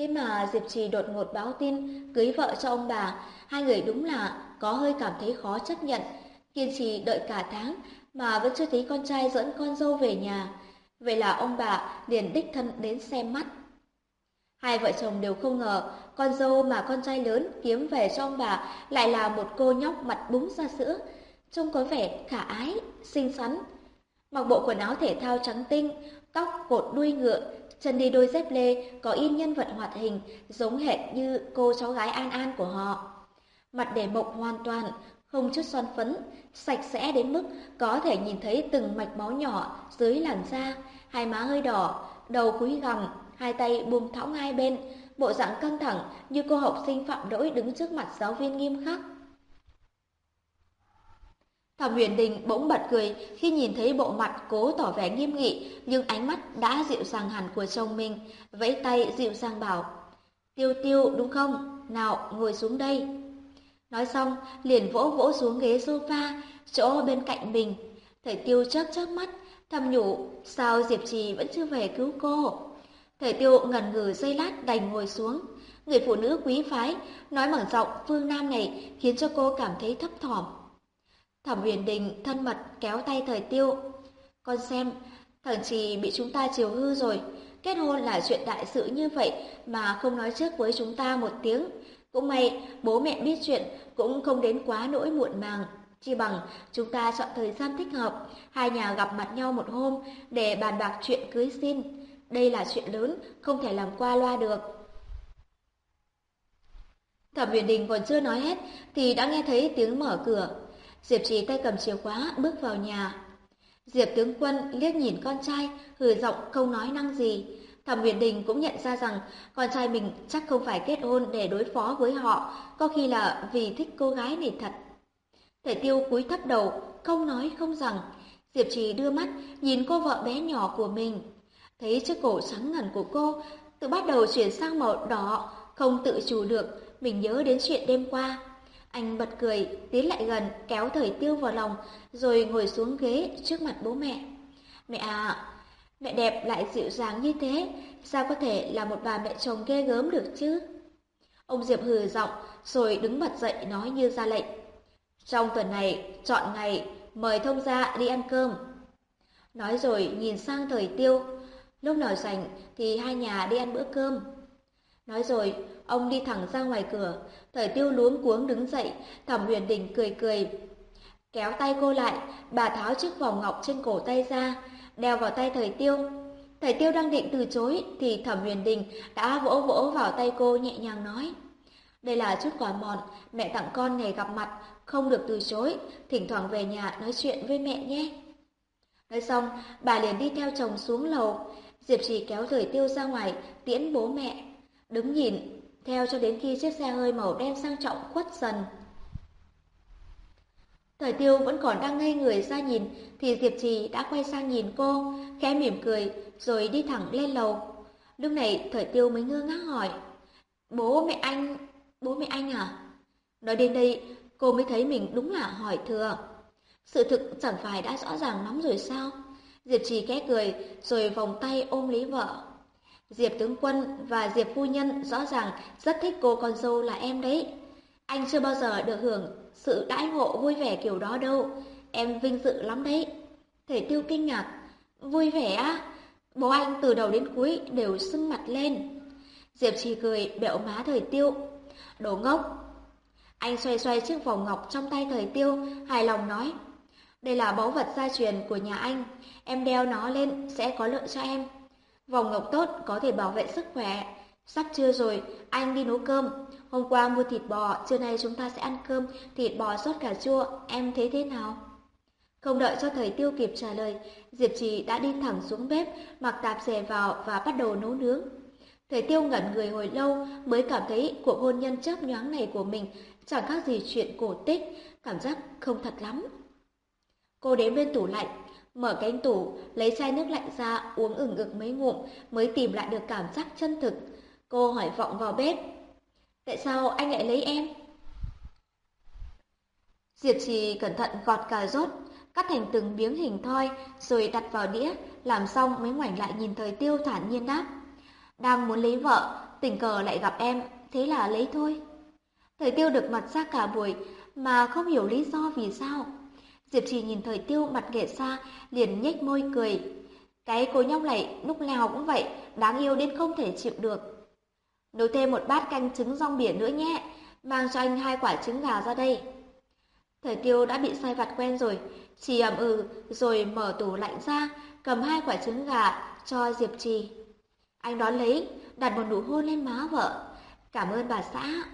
Thế mà Diệp Trì đột ngột báo tin cưới vợ cho ông bà, hai người đúng là có hơi cảm thấy khó chấp nhận. Kiên trì đợi cả tháng mà vẫn chưa thấy con trai dẫn con dâu về nhà. Vậy là ông bà liền đích thân đến xem mắt. Hai vợ chồng đều không ngờ con dâu mà con trai lớn kiếm về cho ông bà lại là một cô nhóc mặt búng ra sữa, trông có vẻ khả ái, xinh xắn. Mặc bộ quần áo thể thao trắng tinh, tóc cột đuôi ngựa, chân đi đôi dép lê có in nhân vật hoạt hình giống hệt như cô cháu gái An An của họ. Mặt để mộc hoàn toàn, không chút son phấn, sạch sẽ đến mức có thể nhìn thấy từng mạch máu nhỏ dưới làn da, hai má hơi đỏ, đầu cúi gằm, hai tay buông thõng hai bên, bộ dạng căng thẳng như cô học sinh phạm lỗi đứng trước mặt giáo viên nghiêm khắc. Thẩm Huyền Đình bỗng bật cười khi nhìn thấy bộ mặt cố tỏ vẻ nghiêm nghị, nhưng ánh mắt đã dịu dàng hẳn của chồng mình, vẫy tay dịu dàng bảo: "Tiêu Tiêu đúng không? Nào, ngồi xuống đây." Nói xong, liền vỗ vỗ xuống ghế sofa chỗ bên cạnh mình. Thầy Tiêu chớp chớp mắt, thầm nhủ, sao Diệp Trì vẫn chưa về cứu cô? Thầy Tiêu ngần ngừ giây lát đành ngồi xuống. Người phụ nữ quý phái nói bằng giọng phương Nam này khiến cho cô cảm thấy thấp thỏm. Thẩm Huyền Đình thân mật kéo tay thời tiêu. Con xem, thằng Trì bị chúng ta chiều hư rồi. Kết hôn là chuyện đại sự như vậy mà không nói trước với chúng ta một tiếng. Cũng may bố mẹ biết chuyện cũng không đến quá nỗi muộn màng. Chỉ bằng chúng ta chọn thời gian thích hợp, hai nhà gặp mặt nhau một hôm để bàn bạc chuyện cưới xin. Đây là chuyện lớn, không thể làm qua loa được. Thẩm Huyền Đình còn chưa nói hết thì đã nghe thấy tiếng mở cửa. Diệp Trì tay cầm chìa khóa bước vào nhà. Diệp tướng quân liếc nhìn con trai, hừ giọng không nói năng gì. Thẩm Huyền Đình cũng nhận ra rằng con trai mình chắc không phải kết hôn để đối phó với họ, có khi là vì thích cô gái này thật. Thể tiêu cúi thấp đầu, không nói không rằng. Diệp Trì đưa mắt nhìn cô vợ bé nhỏ của mình. Thấy chiếc cổ trắng ngần của cô tự bắt đầu chuyển sang màu đỏ, không tự chủ được, mình nhớ đến chuyện đêm qua. Anh bật cười, tiến lại gần, kéo thời tiêu vào lòng, rồi ngồi xuống ghế trước mặt bố mẹ. Mẹ à, mẹ đẹp lại dịu dàng như thế, sao có thể là một bà mẹ chồng ghê gớm được chứ? Ông Diệp hừ giọng, rồi đứng bật dậy nói như ra lệnh. Trong tuần này, chọn ngày, mời thông gia đi ăn cơm. Nói rồi nhìn sang thời tiêu, lúc nào rảnh thì hai nhà đi ăn bữa cơm. Nói rồi, ông đi thẳng ra ngoài cửa, thời tiêu luống cuống đứng dậy, thẩm huyền đình cười cười. Kéo tay cô lại, bà tháo chiếc vòng ngọc trên cổ tay ra, đeo vào tay thời tiêu. Thời tiêu đang định từ chối, thì thẩm huyền đình đã vỗ vỗ vào tay cô nhẹ nhàng nói. Đây là chút quà mọn mẹ tặng con ngày gặp mặt, không được từ chối, thỉnh thoảng về nhà nói chuyện với mẹ nhé. Nói xong, bà liền đi theo chồng xuống lầu. Diệp Trì kéo thời tiêu ra ngoài, tiễn bố mẹ. Đứng nhìn, theo cho đến khi chiếc xe hơi màu đen sang trọng khuất dần. Thời tiêu vẫn còn đang ngây người ra nhìn, thì Diệp Trì đã quay sang nhìn cô, khẽ mỉm cười, rồi đi thẳng lên lầu. Lúc này thời tiêu mới ngơ ngác hỏi, bố mẹ anh, bố mẹ anh à? Nói đến đây, cô mới thấy mình đúng là hỏi thừa. Sự thực chẳng phải đã rõ ràng lắm rồi sao? Diệp Trì khẽ cười, rồi vòng tay ôm lấy vợ. Diệp tướng quân và Diệp phu nhân rõ ràng rất thích cô con dâu là em đấy. Anh chưa bao giờ được hưởng sự đãi ngộ vui vẻ kiểu đó đâu. Em vinh dự lắm đấy. Thể tiêu kinh ngạc. Vui vẻ á? Bố anh từ đầu đến cuối đều sưng mặt lên. Diệp Trì cười bẹo má thời tiêu. Đồ ngốc. Anh xoay xoay chiếc vòng ngọc trong tay thời tiêu, hài lòng nói. Đây là báu vật gia truyền của nhà anh. Em đeo nó lên sẽ có lợi cho em. Vòng ngọc tốt có thể bảo vệ sức khỏe. Sắp trưa rồi, anh đi nấu cơm. Hôm qua mua thịt bò, trưa nay chúng ta sẽ ăn cơm, thịt bò sốt cà chua, em thấy thế nào? Không đợi cho thầy tiêu kịp trả lời, Diệp Trì đã đi thẳng xuống bếp, mặc tạp dề vào và bắt đầu nấu nướng. Thầy tiêu ngẩn người hồi lâu mới cảm thấy cuộc hôn nhân chớp nhoáng này của mình chẳng khác gì chuyện cổ tích, cảm giác không thật lắm. Cô đến bên tủ lạnh, mở canh tủ, lấy chai nước lạnh ra uống ửng ực mấy ngụm mới tìm lại được cảm giác chân thực. Cô hỏi vọng vào bếp, tại sao anh lại lấy em? Diệp Trì cẩn thận gọt cà rốt, cắt thành từng miếng hình thoi rồi đặt vào đĩa, làm xong mới ngoảnh lại nhìn thời tiêu thản nhiên đáp. Đang muốn lấy vợ, tình cờ lại gặp em, thế là lấy thôi. Thời tiêu được mặt ra cả buổi mà không hiểu lý do vì sao. Diệp Trì nhìn thời tiêu mặt ghẻ xa, liền nhếch môi cười. Cái cô nhóc này lúc nào cũng vậy, đáng yêu đến không thể chịu được. Nấu thêm một bát canh trứng rong biển nữa nhé, mang cho anh hai quả trứng gà ra đây. Thời tiêu đã bị sai vặt quen rồi, chỉ ẩm ừ rồi mở tủ lạnh ra, cầm hai quả trứng gà cho Diệp Trì. Anh đón lấy, đặt một nụ hôn lên má vợ. Cảm ơn bà xã.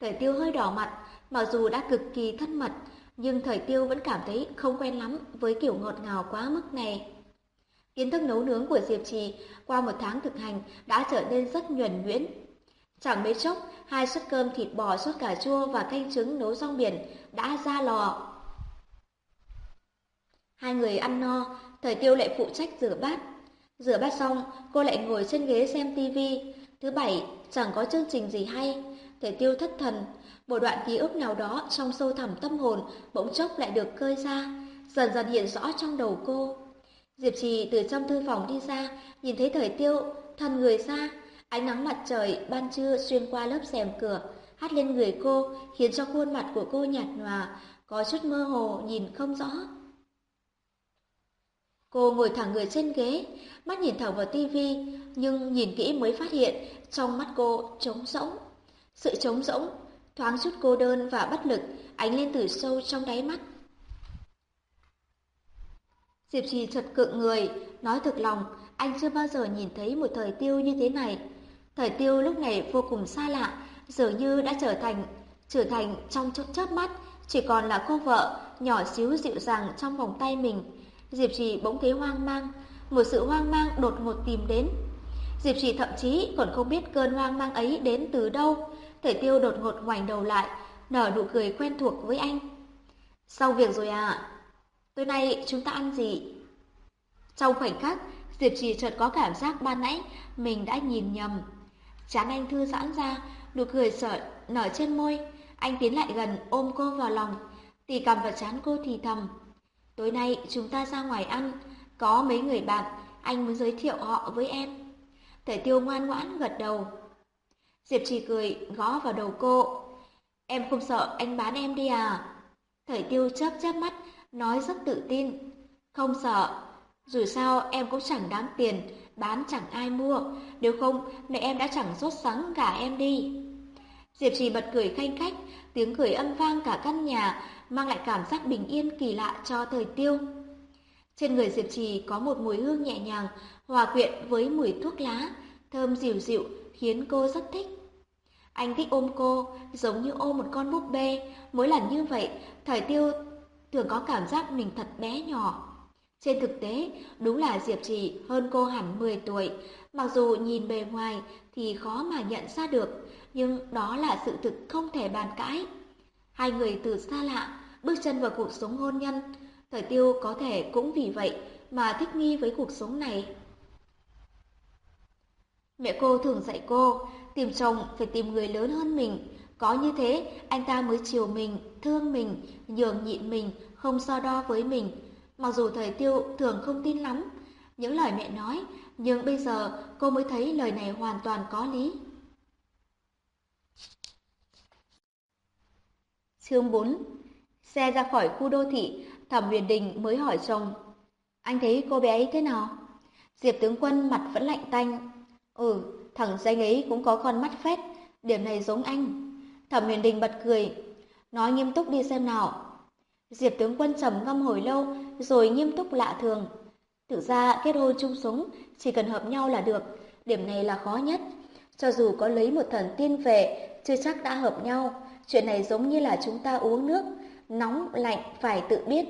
Thời tiêu hơi đỏ mặt, mặc dù đã cực kỳ thân mật, nhưng thời tiêu vẫn cảm thấy không quen lắm với kiểu ngọt ngào quá mức này. Kiến thức nấu nướng của Diệp Trì qua một tháng thực hành đã trở nên rất nhuần nhuyễn. Chẳng mấy chốc, hai suất cơm thịt bò sốt cà chua và canh trứng nấu rong biển đã ra lò. Hai người ăn no, thời tiêu lại phụ trách rửa bát. Rửa bát xong, cô lại ngồi trên ghế xem tivi. Thứ bảy, chẳng có chương trình gì hay. Thời tiêu thất thần, một đoạn ký ức nào đó trong sâu thẳm tâm hồn bỗng chốc lại được cơi ra, dần dần hiện rõ trong đầu cô. Diệp Trì từ trong thư phòng đi ra, nhìn thấy thời tiêu, thân người ra, ánh nắng mặt trời ban trưa xuyên qua lớp rèm cửa, hắt lên người cô, khiến cho khuôn mặt của cô nhạt nhòa, có chút mơ hồ nhìn không rõ. Cô ngồi thẳng người trên ghế, mắt nhìn thẳng vào tivi, nhưng nhìn kỹ mới phát hiện trong mắt cô trống rỗng. Sự trống rỗng, thoáng chút cô đơn và bất lực ánh lên từ sâu trong đáy mắt. Diệp Trì chật cự người, nói thực lòng, anh chưa bao giờ nhìn thấy một thời tiêu như thế này. Thời tiêu lúc này vô cùng xa lạ, dường như đã trở thành trở thành trong chớp mắt chỉ còn là cô vợ nhỏ xíu dịu dàng trong vòng tay mình. Diệp Trì bỗng thấy hoang mang, một sự hoang mang đột ngột tìm đến. Diệp Trì thậm chí còn không biết cơn hoang mang ấy đến từ đâu. Thể tiêu đột ngột ngoảnh đầu lại, nở nụ cười quen thuộc với anh. Sau việc rồi à? Tối nay chúng ta ăn gì? Trong khoảnh khắc, Diệp Trì chợt có cảm giác ban nãy mình đã nhìn nhầm. Chán anh thư giãn ra, nụ cười sợ nở trên môi. Anh tiến lại gần ôm cô vào lòng, tì cầm vào chán cô thì thầm. Tối nay chúng ta ra ngoài ăn, có mấy người bạn, anh muốn giới thiệu họ với em. Thể tiêu ngoan ngoãn gật đầu. Diệp Trì cười gõ vào đầu cô. Em không sợ anh bán em đi à? Thời tiêu chớp chớp mắt, nói rất tự tin. Không sợ, dù sao em cũng chẳng đáng tiền, bán chẳng ai mua. Nếu không, mẹ em đã chẳng sốt sắng cả em đi. Diệp Trì bật cười khanh khách, tiếng cười âm vang cả căn nhà, mang lại cảm giác bình yên kỳ lạ cho thời tiêu. Trên người Diệp Trì có một mùi hương nhẹ nhàng, hòa quyện với mùi thuốc lá, thơm dịu dịu khiến cô rất thích. Anh thích ôm cô, giống như ôm một con búp bê. Mỗi lần như vậy, Thời Tiêu thường có cảm giác mình thật bé nhỏ. Trên thực tế, đúng là Diệp Trì hơn cô hẳn 10 tuổi. Mặc dù nhìn bề ngoài thì khó mà nhận ra được, nhưng đó là sự thực không thể bàn cãi. Hai người từ xa lạ, bước chân vào cuộc sống hôn nhân. Thời Tiêu có thể cũng vì vậy mà thích nghi với cuộc sống này. Mẹ cô thường dạy cô, tìm chồng phải tìm người lớn hơn mình. Có như thế, anh ta mới chiều mình, thương mình, nhường nhịn mình, không so đo với mình. Mặc dù thời tiêu thường không tin lắm, những lời mẹ nói, nhưng bây giờ cô mới thấy lời này hoàn toàn có lý. Chương 4 Xe ra khỏi khu đô thị, Thẩm Huyền Đình mới hỏi chồng. Anh thấy cô bé ấy thế nào? Diệp tướng quân mặt vẫn lạnh tanh, Ừ, thằng danh ấy cũng có con mắt phét, điểm này giống anh. Thẩm Huyền Đình bật cười, nói nghiêm túc đi xem nào. Diệp tướng quân trầm ngâm hồi lâu, rồi nghiêm túc lạ thường. Thực ra kết hôn chung sống, chỉ cần hợp nhau là được, điểm này là khó nhất. Cho dù có lấy một thần tiên về, chưa chắc đã hợp nhau. Chuyện này giống như là chúng ta uống nước, nóng, lạnh, phải tự biết.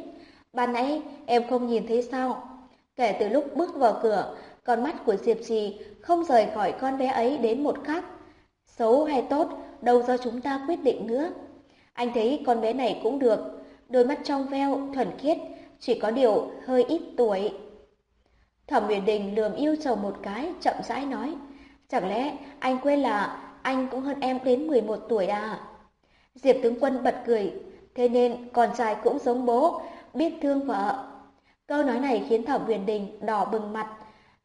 Ban nãy em không nhìn thấy sao? Kể từ lúc bước vào cửa, con mắt của Diệp Trì không rời khỏi con bé ấy đến một khắc. Xấu hay tốt, đâu do chúng ta quyết định nữa. Anh thấy con bé này cũng được, đôi mắt trong veo, thuần khiết, chỉ có điều hơi ít tuổi. Thẩm uyển Đình lườm yêu chồng một cái, chậm rãi nói, chẳng lẽ anh quên là anh cũng hơn em đến 11 tuổi à? Diệp tướng quân bật cười, thế nên con trai cũng giống bố, biết thương vợ. Câu nói này khiến Thẩm uyển Đình đỏ bừng mặt,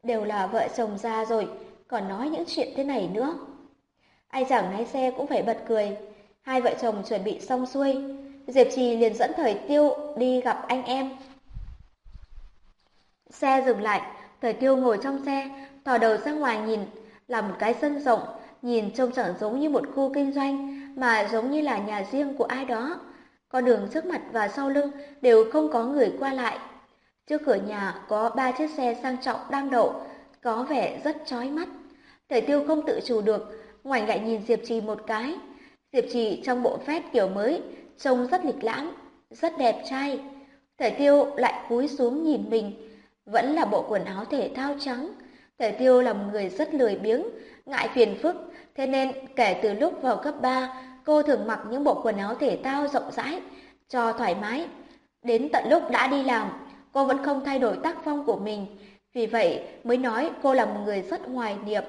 đều là vợ chồng già rồi, còn nói những chuyện thế này nữa. Ai chẳng lái xe cũng phải bật cười. Hai vợ chồng chuẩn bị xong xuôi, Diệp Trì liền dẫn Thời Tiêu đi gặp anh em. Xe dừng lại, Thời Tiêu ngồi trong xe, thò đầu ra ngoài nhìn, là một cái sân rộng, nhìn trông chẳng giống như một khu kinh doanh, mà giống như là nhà riêng của ai đó. Con đường trước mặt và sau lưng đều không có người qua lại. Trước cửa nhà có ba chiếc xe sang trọng đang đậu, có vẻ rất chói mắt. Thầy Tiêu không tự chủ được, ngoảnh lại nhìn Diệp Trì một cái. Diệp Trì trong bộ vest kiểu mới, trông rất lịch lãm, rất đẹp trai. Thầy Tiêu lại cúi xuống nhìn mình, vẫn là bộ quần áo thể thao trắng. Thầy Tiêu là một người rất lười biếng, ngại phiền phức, thế nên kể từ lúc vào cấp 3, cô thường mặc những bộ quần áo thể thao rộng rãi, cho thoải mái. Đến tận lúc đã đi làm, cô vẫn không thay đổi tác phong của mình, vì vậy mới nói cô là một người rất hoài niệm.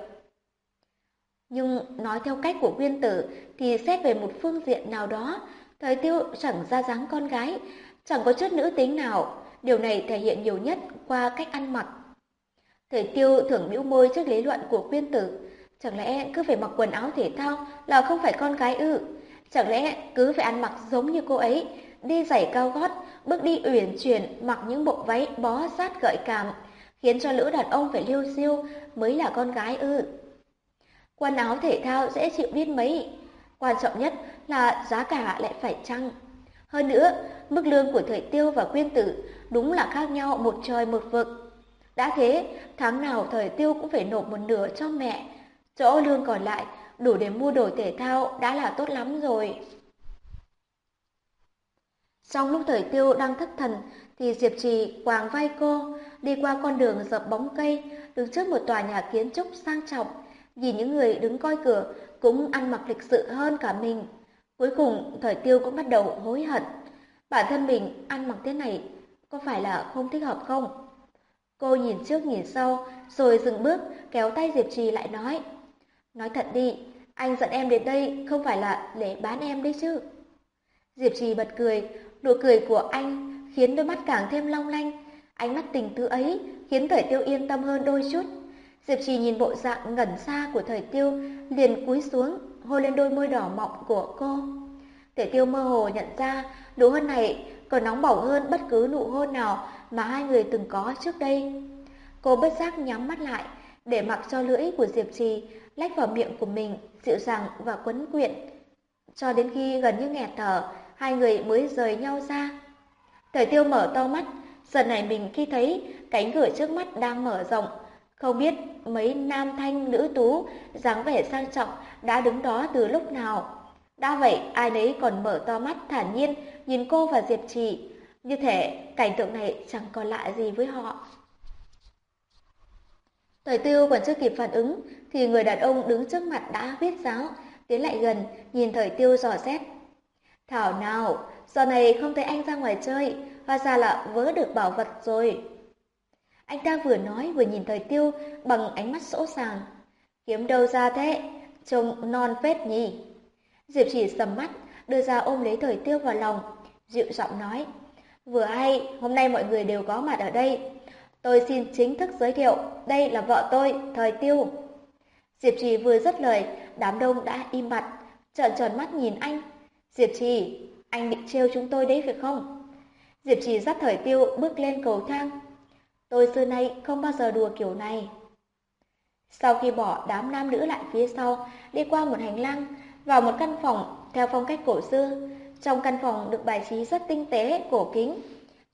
Nhưng nói theo cách của nguyên tử thì xét về một phương diện nào đó, thời tiêu chẳng ra dáng con gái, chẳng có chất nữ tính nào. Điều này thể hiện nhiều nhất qua cách ăn mặc. Thời tiêu thường bĩu môi trước lý luận của nguyên tử. Chẳng lẽ cứ phải mặc quần áo thể thao là không phải con gái ư? Chẳng lẽ cứ phải ăn mặc giống như cô ấy, đi giày cao gót, bước đi uyển chuyển, mặc những bộ váy bó sát gợi cảm, khiến cho lữ đàn ông phải liêu siêu mới là con gái ư? Quần áo thể thao dễ chịu biết mấy, quan trọng nhất là giá cả lại phải chăng. Hơn nữa, mức lương của thời tiêu và quyên tử đúng là khác nhau một trời một vực. Đã thế, tháng nào thời tiêu cũng phải nộp một nửa cho mẹ, chỗ lương còn lại đủ để mua đồ thể thao đã là tốt lắm rồi. Trong lúc thời tiêu đang thất thần, thì Diệp Trì quàng vai cô, đi qua con đường dập bóng cây, đứng trước một tòa nhà kiến trúc sang trọng, nhìn những người đứng coi cửa cũng ăn mặc lịch sự hơn cả mình. Cuối cùng, thời tiêu cũng bắt đầu hối hận. Bản thân mình ăn mặc thế này có phải là không thích hợp không? Cô nhìn trước nhìn sau, rồi dừng bước, kéo tay Diệp Trì lại nói. Nói thật đi, anh dẫn em đến đây không phải là để bán em đấy chứ. Diệp Trì bật cười, nụ cười của anh khiến đôi mắt càng thêm long lanh. Ánh mắt tình tứ ấy khiến thời tiêu yên tâm hơn đôi chút. Diệp Trì nhìn bộ dạng ngẩn xa của thời tiêu, liền cúi xuống, hôn lên đôi môi đỏ mọng của cô. Thời tiêu mơ hồ nhận ra nụ hôn này còn nóng bỏng hơn bất cứ nụ hôn nào mà hai người từng có trước đây. Cô bất giác nhắm mắt lại, để mặc cho lưỡi của Diệp Trì lách vào miệng của mình, dịu dàng và quấn quyện. Cho đến khi gần như nghẹt thở, hai người mới rời nhau ra. Thời tiêu mở to mắt, giờ này mình khi thấy cánh cửa trước mắt đang mở rộng, Không biết mấy nam thanh nữ tú dáng vẻ sang trọng đã đứng đó từ lúc nào. Đã vậy, ai nấy còn mở to mắt thản nhiên nhìn cô và Diệp Trì. Như thể cảnh tượng này chẳng còn lạ gì với họ. Thời tiêu còn chưa kịp phản ứng, thì người đàn ông đứng trước mặt đã viết giáo, tiến lại gần, nhìn thời tiêu dò xét. Thảo nào, giờ này không thấy anh ra ngoài chơi, hóa ra là vớ được bảo vật rồi. Anh ta vừa nói vừa nhìn thời tiêu bằng ánh mắt sỗ sàng. Kiếm đâu ra thế, trông non phết nhỉ. Diệp chỉ sầm mắt, đưa ra ôm lấy thời tiêu vào lòng, dịu giọng nói. Vừa hay, hôm nay mọi người đều có mặt ở đây. Tôi xin chính thức giới thiệu, đây là vợ tôi, thời tiêu. Diệp trì vừa dứt lời, đám đông đã im mặt, trợn tròn mắt nhìn anh. Diệp trì, anh định trêu chúng tôi đấy phải không? Diệp trì dắt thời tiêu bước lên cầu thang. Tôi xưa nay không bao giờ đùa kiểu này. Sau khi bỏ đám nam nữ lại phía sau, đi qua một hành lang, vào một căn phòng theo phong cách cổ xưa. Trong căn phòng được bài trí rất tinh tế, cổ kính,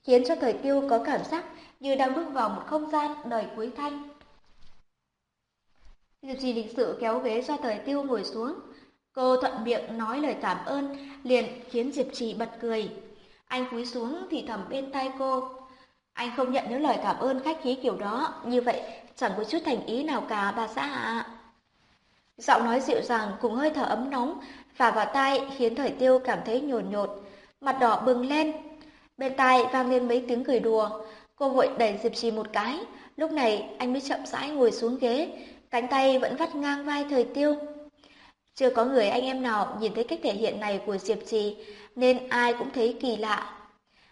khiến cho thời tiêu có cảm giác như đang bước vào một không gian đời cuối thanh. Diệp trì lịch sự kéo ghế cho thời tiêu ngồi xuống. Cô thuận miệng nói lời cảm ơn, liền khiến Diệp trì bật cười. Anh cúi xuống thì thầm bên tai cô. Anh không nhận những lời cảm ơn khách khí kiểu đó, như vậy chẳng có chút thành ý nào cả bà xã ạ. Giọng nói dịu dàng cùng hơi thở ấm nóng phả vào tai khiến thời tiêu cảm thấy nhồn nhột, mặt đỏ bừng lên. Bên tai vang lên mấy tiếng cười đùa, cô vội đẩy Diệp Trì một cái, lúc này anh mới chậm rãi ngồi xuống ghế, cánh tay vẫn vắt ngang vai thời tiêu. Chưa có người anh em nào nhìn thấy cách thể hiện này của Diệp Trì, nên ai cũng thấy kỳ lạ.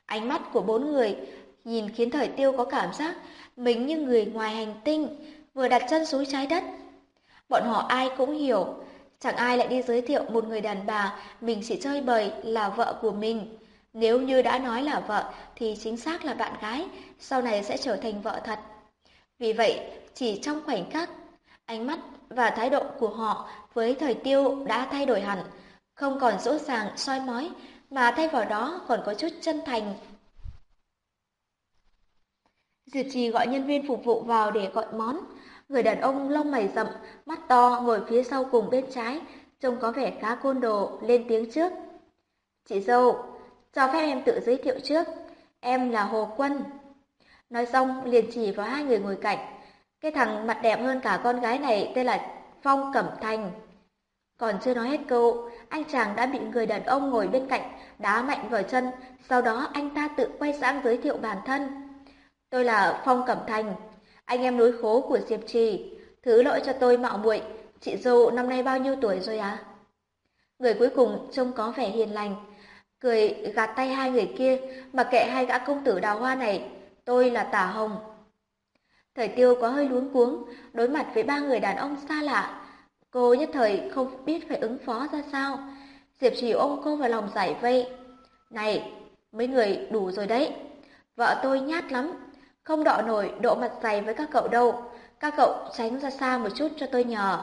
Ánh mắt của bốn người nhìn khiến thời tiêu có cảm giác mình như người ngoài hành tinh, vừa đặt chân xuống trái đất. Bọn họ ai cũng hiểu, chẳng ai lại đi giới thiệu một người đàn bà mình chỉ chơi bời là vợ của mình. Nếu như đã nói là vợ thì chính xác là bạn gái, sau này sẽ trở thành vợ thật. Vì vậy, chỉ trong khoảnh khắc, ánh mắt và thái độ của họ với thời tiêu đã thay đổi hẳn, không còn dỗ dàng soi mói, mà thay vào đó còn có chút chân thành. Diệp Trì gọi nhân viên phục vụ vào để gọi món. Người đàn ông lông mày rậm, mắt to ngồi phía sau cùng bên trái, trông có vẻ khá côn đồ, lên tiếng trước. Chị dâu, cho phép em tự giới thiệu trước. Em là Hồ Quân. Nói xong liền chỉ vào hai người ngồi cạnh. Cái thằng mặt đẹp hơn cả con gái này tên là Phong Cẩm Thành. Còn chưa nói hết câu, anh chàng đã bị người đàn ông ngồi bên cạnh đá mạnh vào chân, sau đó anh ta tự quay sang giới thiệu bản thân. Tôi là Phong Cẩm Thành, anh em núi khố của Diệp Trì. Thứ lỗi cho tôi mạo muội, chị dâu năm nay bao nhiêu tuổi rồi à? Người cuối cùng trông có vẻ hiền lành, cười gạt tay hai người kia, mà kệ hai gã công tử đào hoa này, tôi là Tả Hồng. Thời tiêu có hơi luống cuống, đối mặt với ba người đàn ông xa lạ. Cô nhất thời không biết phải ứng phó ra sao. Diệp Chỉ ôm cô vào lòng giải vây. Này, mấy người đủ rồi đấy. Vợ tôi nhát lắm, không đọ nổi độ mặt dày với các cậu đâu. Các cậu tránh ra xa một chút cho tôi nhờ.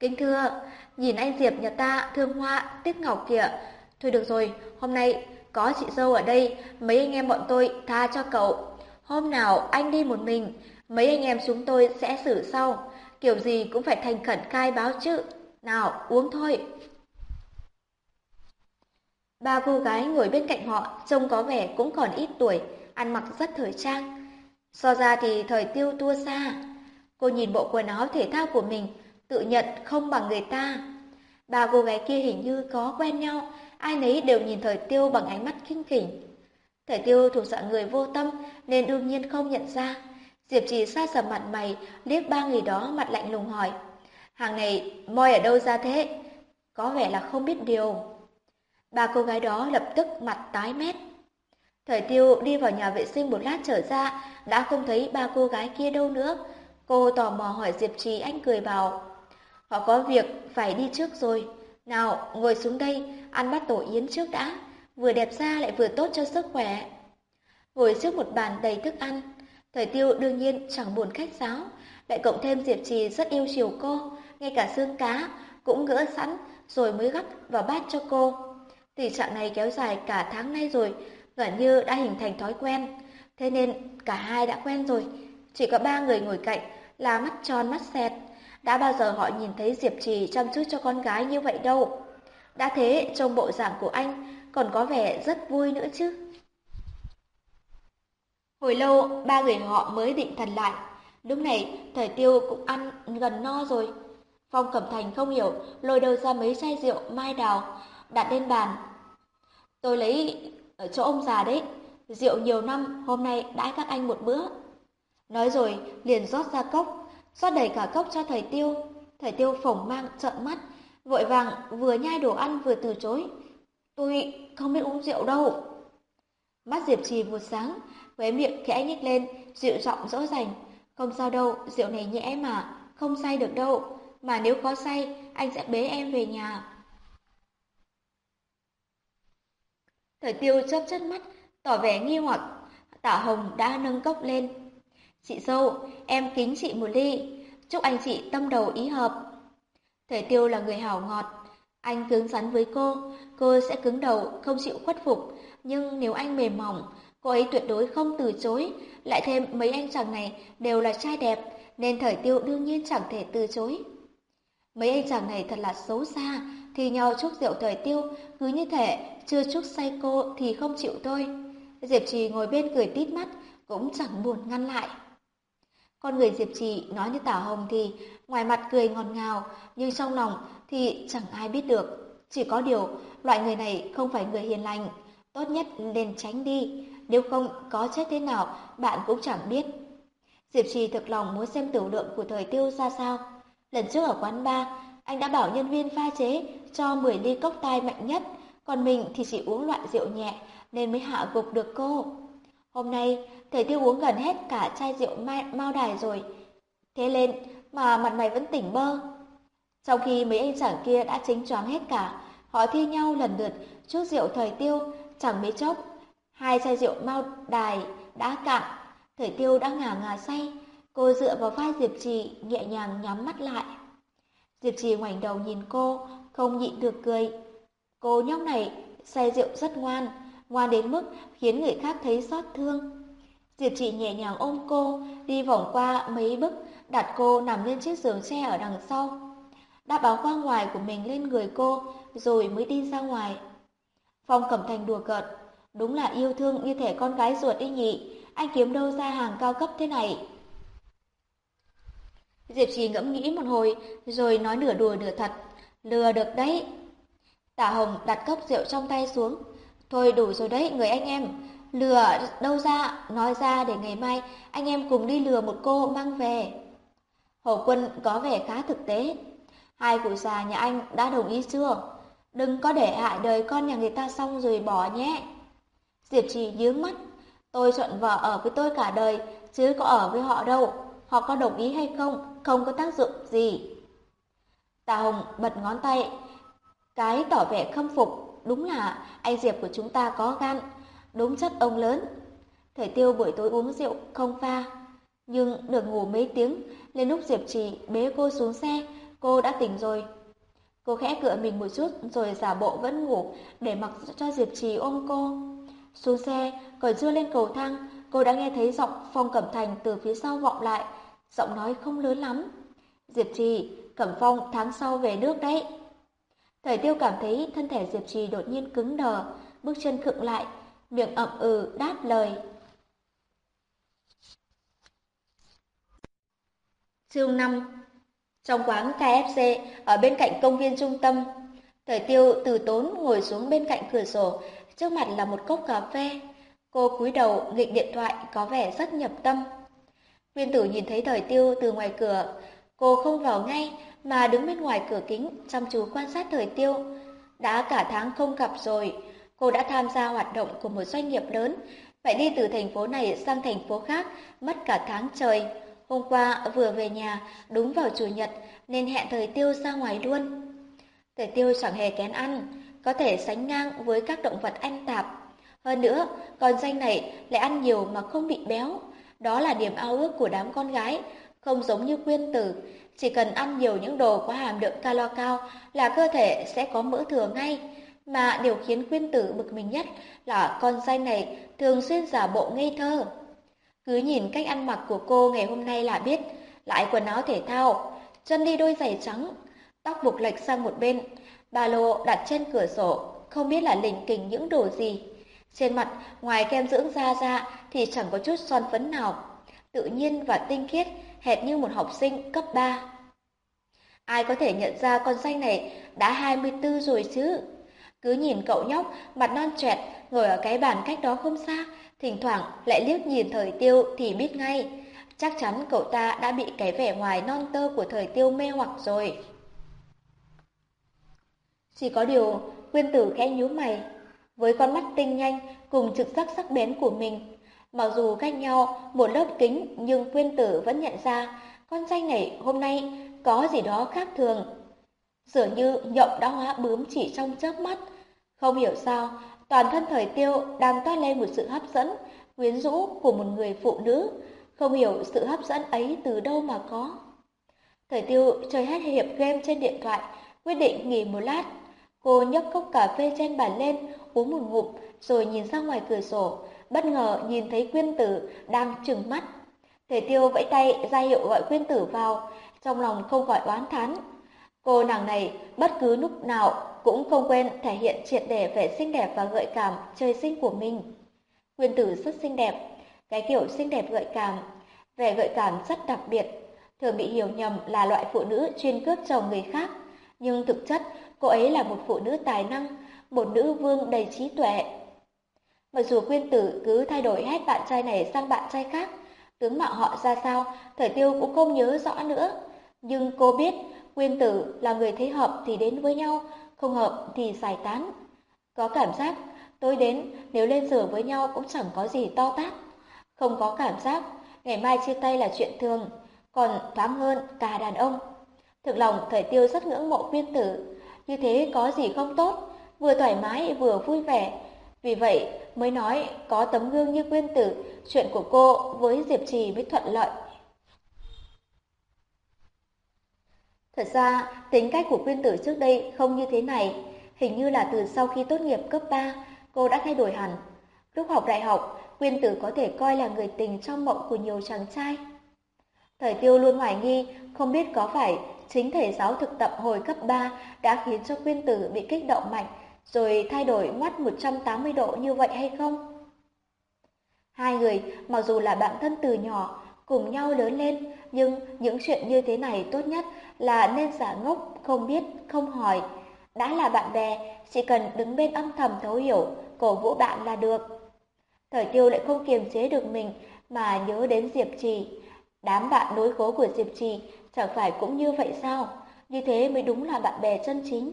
Kính thưa, nhìn anh Diệp nhà ta thương hoa, tiếc ngọc kìa. Thôi được rồi, hôm nay có chị dâu ở đây, mấy anh em bọn tôi tha cho cậu. Hôm nào anh đi một mình, mấy anh em chúng tôi sẽ xử sau. Kiểu gì cũng phải thành khẩn khai báo chứ. Nào, uống thôi. Ba cô gái ngồi bên cạnh họ trông có vẻ cũng còn ít tuổi, ăn mặc rất thời trang. So ra thì thời tiêu tua xa. Cô nhìn bộ quần áo thể thao của mình, tự nhận không bằng người ta. Ba cô gái kia hình như có quen nhau, ai nấy đều nhìn thời tiêu bằng ánh mắt kinh khỉnh. Thời tiêu thuộc dạng người vô tâm nên đương nhiên không nhận ra. Diệp trì xa sầm mặt mày, liếc ba người đó mặt lạnh lùng hỏi. Hàng này moi ở đâu ra thế? Có vẻ là không biết điều. Ba cô gái đó lập tức mặt tái mét. Thời tiêu đi vào nhà vệ sinh một lát trở ra, đã không thấy ba cô gái kia đâu nữa. Cô tò mò hỏi Diệp Trì anh cười bảo. Họ có việc, phải đi trước rồi. Nào, ngồi xuống đây, ăn bát tổ yến trước đã. Vừa đẹp da lại vừa tốt cho sức khỏe. Ngồi trước một bàn đầy thức ăn. Thời tiêu đương nhiên chẳng buồn khách sáo. Lại cộng thêm Diệp Trì rất yêu chiều cô. Ngay cả xương cá cũng gỡ sẵn rồi mới gắp vào bát cho cô. Tình trạng này kéo dài cả tháng nay rồi, gần như đã hình thành thói quen. Thế nên cả hai đã quen rồi, chỉ có ba người ngồi cạnh là mắt tròn mắt xẹt. Đã bao giờ họ nhìn thấy Diệp Trì chăm chút cho con gái như vậy đâu. Đã thế, trong bộ dạng của anh còn có vẻ rất vui nữa chứ. Hồi lâu, ba người họ mới định thần lại. Lúc này, thời tiêu cũng ăn gần no rồi. Phong Cẩm Thành không hiểu, lôi đầu ra mấy chai rượu mai đào, đặt lên bàn. Tôi lấy ở chỗ ông già đấy, rượu nhiều năm, hôm nay đãi các anh một bữa. Nói rồi, liền rót ra cốc, rót đầy cả cốc cho thầy tiêu. Thầy tiêu phồng mang trợn mắt, vội vàng vừa nhai đồ ăn vừa từ chối. Tôi không biết uống rượu đâu. Mắt Diệp Trì một sáng, khóe miệng khẽ nhếch lên, dịu giọng dỗ dành. Không sao đâu, rượu này nhẹ mà, không say được đâu. Mà nếu có say, anh sẽ bế em về nhà. Thời tiêu chớp chớp mắt, tỏ vẻ nghi hoặc. Tạ Hồng đã nâng cốc lên. Chị dâu, em kính chị một ly. Chúc anh chị tâm đầu ý hợp. Thời tiêu là người hảo ngọt. Anh cứng rắn với cô, cô sẽ cứng đầu, không chịu khuất phục. Nhưng nếu anh mềm mỏng, cô ấy tuyệt đối không từ chối. Lại thêm mấy anh chàng này đều là trai đẹp, nên thời tiêu đương nhiên chẳng thể từ chối. Mấy anh chàng này thật là xấu xa, thì nhau chúc rượu thời tiêu, cứ như thể chưa chúc say cô thì không chịu thôi. Diệp Trì ngồi bên cười tít mắt, cũng chẳng buồn ngăn lại. Con người Diệp Trì nói như Tả Hồng thì ngoài mặt cười ngọt ngào, nhưng trong lòng thì chẳng ai biết được. Chỉ có điều, loại người này không phải người hiền lành, tốt nhất nên tránh đi, nếu không có chết thế nào bạn cũng chẳng biết. Diệp Trì thực lòng muốn xem tiểu lượng của thời tiêu ra sao. Lần trước ở quán bar, anh đã bảo nhân viên pha chế cho 10 ly cốc tai mạnh nhất, còn mình thì chỉ uống loại rượu nhẹ nên mới hạ gục được cô. Hôm nay, thời tiêu uống gần hết cả chai rượu mai, mao đài rồi. Thế lên mà mặt mày vẫn tỉnh bơ. Trong khi mấy anh chàng kia đã chính choáng hết cả, họ thi nhau lần lượt chút rượu thời tiêu, chẳng mấy chốc. Hai chai rượu mau đài đã cạn, thời tiêu đã ngả ngà say. Cô dựa vào vai Diệp Trì, nhẹ nhàng nhắm mắt lại. Diệp Trì ngoảnh đầu nhìn cô, không nhịn được cười. Cô nhóc này say rượu rất ngoan, ngoan đến mức khiến người khác thấy xót thương. Diệp Trì nhẹ nhàng ôm cô, đi vòng qua mấy bước, đặt cô nằm lên chiếc giường tre ở đằng sau đã báo khoang ngoài của mình lên người cô, rồi mới đi ra ngoài. Phong Cẩm Thành đùa cợt, đúng là yêu thương như thể con gái ruột đi nhỉ, anh kiếm đâu ra hàng cao cấp thế này. Diệp Trì ngẫm nghĩ một hồi, rồi nói nửa đùa nửa thật, lừa được đấy. Tả Hồng đặt cốc rượu trong tay xuống, thôi đủ rồi đấy người anh em, lừa đâu ra, nói ra để ngày mai anh em cùng đi lừa một cô mang về. Hổ quân có vẻ khá thực tế. Hai cụ già nhà anh đã đồng ý chưa? Đừng có để hại đời con nhà người ta xong rồi bỏ nhé. Diệp Trì nhướng mắt. Tôi chọn vợ ở với tôi cả đời, chứ có ở với họ đâu. Họ có đồng ý hay không, không có tác dụng gì. Tà Hồng bật ngón tay. Cái tỏ vẻ khâm phục, đúng là anh Diệp của chúng ta có gan, đúng chất ông lớn. Thầy tiêu buổi tối uống rượu không pha, nhưng được ngủ mấy tiếng, lên lúc Diệp Trì bế cô xuống xe, cô đã tỉnh rồi. Cô khẽ cựa mình một chút rồi giả bộ vẫn ngủ để mặc cho Diệp Trì ôm cô. Xuống xe, còn chưa lên cầu thang, cô đã nghe thấy giọng Phong Cẩm Thành từ phía sau vọng lại, giọng nói không lớn lắm. Diệp Trì, Cẩm Phong tháng sau về nước đấy. Thời tiêu cảm thấy thân thể Diệp Trì đột nhiên cứng đờ, bước chân khựng lại, miệng ậm ừ đáp lời. Chương 5 trong quán KFC ở bên cạnh công viên trung tâm, Thời tiêu từ tốn ngồi xuống bên cạnh cửa sổ, trước mặt là một cốc cà phê. Cô cúi đầu nghịch điện thoại có vẻ rất nhập tâm. Nguyên tử nhìn thấy thời tiêu từ ngoài cửa, cô không vào ngay mà đứng bên ngoài cửa kính chăm chú quan sát thời tiêu. Đã cả tháng không gặp rồi, cô đã tham gia hoạt động của một doanh nghiệp lớn, phải đi từ thành phố này sang thành phố khác, mất cả tháng trời. Hôm qua vừa về nhà, đúng vào chủ nhật, nên hẹn thời tiêu ra ngoài luôn. Thời tiêu chẳng hề kén ăn, có thể sánh ngang với các động vật ăn tạp. Hơn nữa, con danh này lại ăn nhiều mà không bị béo. Đó là điểm ao ước của đám con gái, không giống như quyên tử. Chỉ cần ăn nhiều những đồ có hàm lượng calo cao là cơ thể sẽ có mỡ thừa ngay. Mà điều khiến quyên tử bực mình nhất là con danh này thường xuyên giả bộ ngây thơ. Cứ nhìn cách ăn mặc của cô ngày hôm nay là biết, lại quần áo thể thao, chân đi đôi giày trắng, tóc buộc lệch sang một bên, ba lô đặt trên cửa sổ, không biết là lình kình những đồ gì. Trên mặt, ngoài kem dưỡng da ra thì chẳng có chút son phấn nào, tự nhiên và tinh khiết, hệt như một học sinh cấp 3. Ai có thể nhận ra con danh này đã 24 rồi chứ? Cứ nhìn cậu nhóc, mặt non trẹt, ngồi ở cái bàn cách đó không xa, thỉnh thoảng lại liếc nhìn thời tiêu thì biết ngay. Chắc chắn cậu ta đã bị cái vẻ ngoài non tơ của thời tiêu mê hoặc rồi. Chỉ có điều, quyên tử khẽ nhíu mày, với con mắt tinh nhanh cùng trực giác sắc bén của mình. Mặc dù cách nhau một lớp kính nhưng quyên tử vẫn nhận ra con danh này hôm nay có gì đó khác thường. Dường như nhộng đã hóa bướm chỉ trong chớp mắt. Không hiểu sao, toàn thân thời tiêu đang toát lên một sự hấp dẫn, quyến rũ của một người phụ nữ. Không hiểu sự hấp dẫn ấy từ đâu mà có. Thời tiêu chơi hết hiệp game trên điện thoại, quyết định nghỉ một lát. Cô nhấc cốc cà phê trên bàn lên, uống một ngụm, rồi nhìn ra ngoài cửa sổ, bất ngờ nhìn thấy quyên tử đang trừng mắt. Thể tiêu vẫy tay ra hiệu gọi quyên tử vào, trong lòng không gọi oán thán. Cô nàng này bất cứ lúc nào cũng không quên thể hiện triệt để vẻ xinh đẹp và gợi cảm trời sinh của mình. Quyên tử rất xinh đẹp, cái kiểu xinh đẹp gợi cảm, vẻ gợi cảm rất đặc biệt, thường bị hiểu nhầm là loại phụ nữ chuyên cướp chồng người khác, nhưng thực chất cô ấy là một phụ nữ tài năng, một nữ vương đầy trí tuệ. Mặc dù quyên tử cứ thay đổi hết bạn trai này sang bạn trai khác, tướng mạo họ ra sao, thời tiêu cũng không nhớ rõ nữa. Nhưng cô biết, quyên tử là người thấy hợp thì đến với nhau, không hợp thì giải tán. Có cảm giác, tôi đến nếu lên giường với nhau cũng chẳng có gì to tát. Không có cảm giác, ngày mai chia tay là chuyện thường, còn thoáng hơn cả đàn ông. Thực lòng thời tiêu rất ngưỡng mộ quyên tử, như thế có gì không tốt, vừa thoải mái vừa vui vẻ. Vì vậy mới nói có tấm gương như quyên tử, chuyện của cô với Diệp Trì mới thuận lợi. Thật ra, tính cách của quyên tử trước đây không như thế này. Hình như là từ sau khi tốt nghiệp cấp 3, cô đã thay đổi hẳn. Lúc học đại học, quyên tử có thể coi là người tình trong mộng của nhiều chàng trai. Thời tiêu luôn hoài nghi, không biết có phải chính thầy giáo thực tập hồi cấp 3 đã khiến cho quyên tử bị kích động mạnh, rồi thay đổi mắt 180 độ như vậy hay không? Hai người, mặc dù là bạn thân từ nhỏ, cùng nhau lớn lên, nhưng những chuyện như thế này tốt nhất là nên giả ngốc, không biết, không hỏi. Đã là bạn bè, chỉ cần đứng bên âm thầm thấu hiểu, cổ vũ bạn là được. Thời tiêu lại không kiềm chế được mình mà nhớ đến Diệp Trì. Đám bạn nối khố của Diệp Trì chẳng phải cũng như vậy sao? Như thế mới đúng là bạn bè chân chính.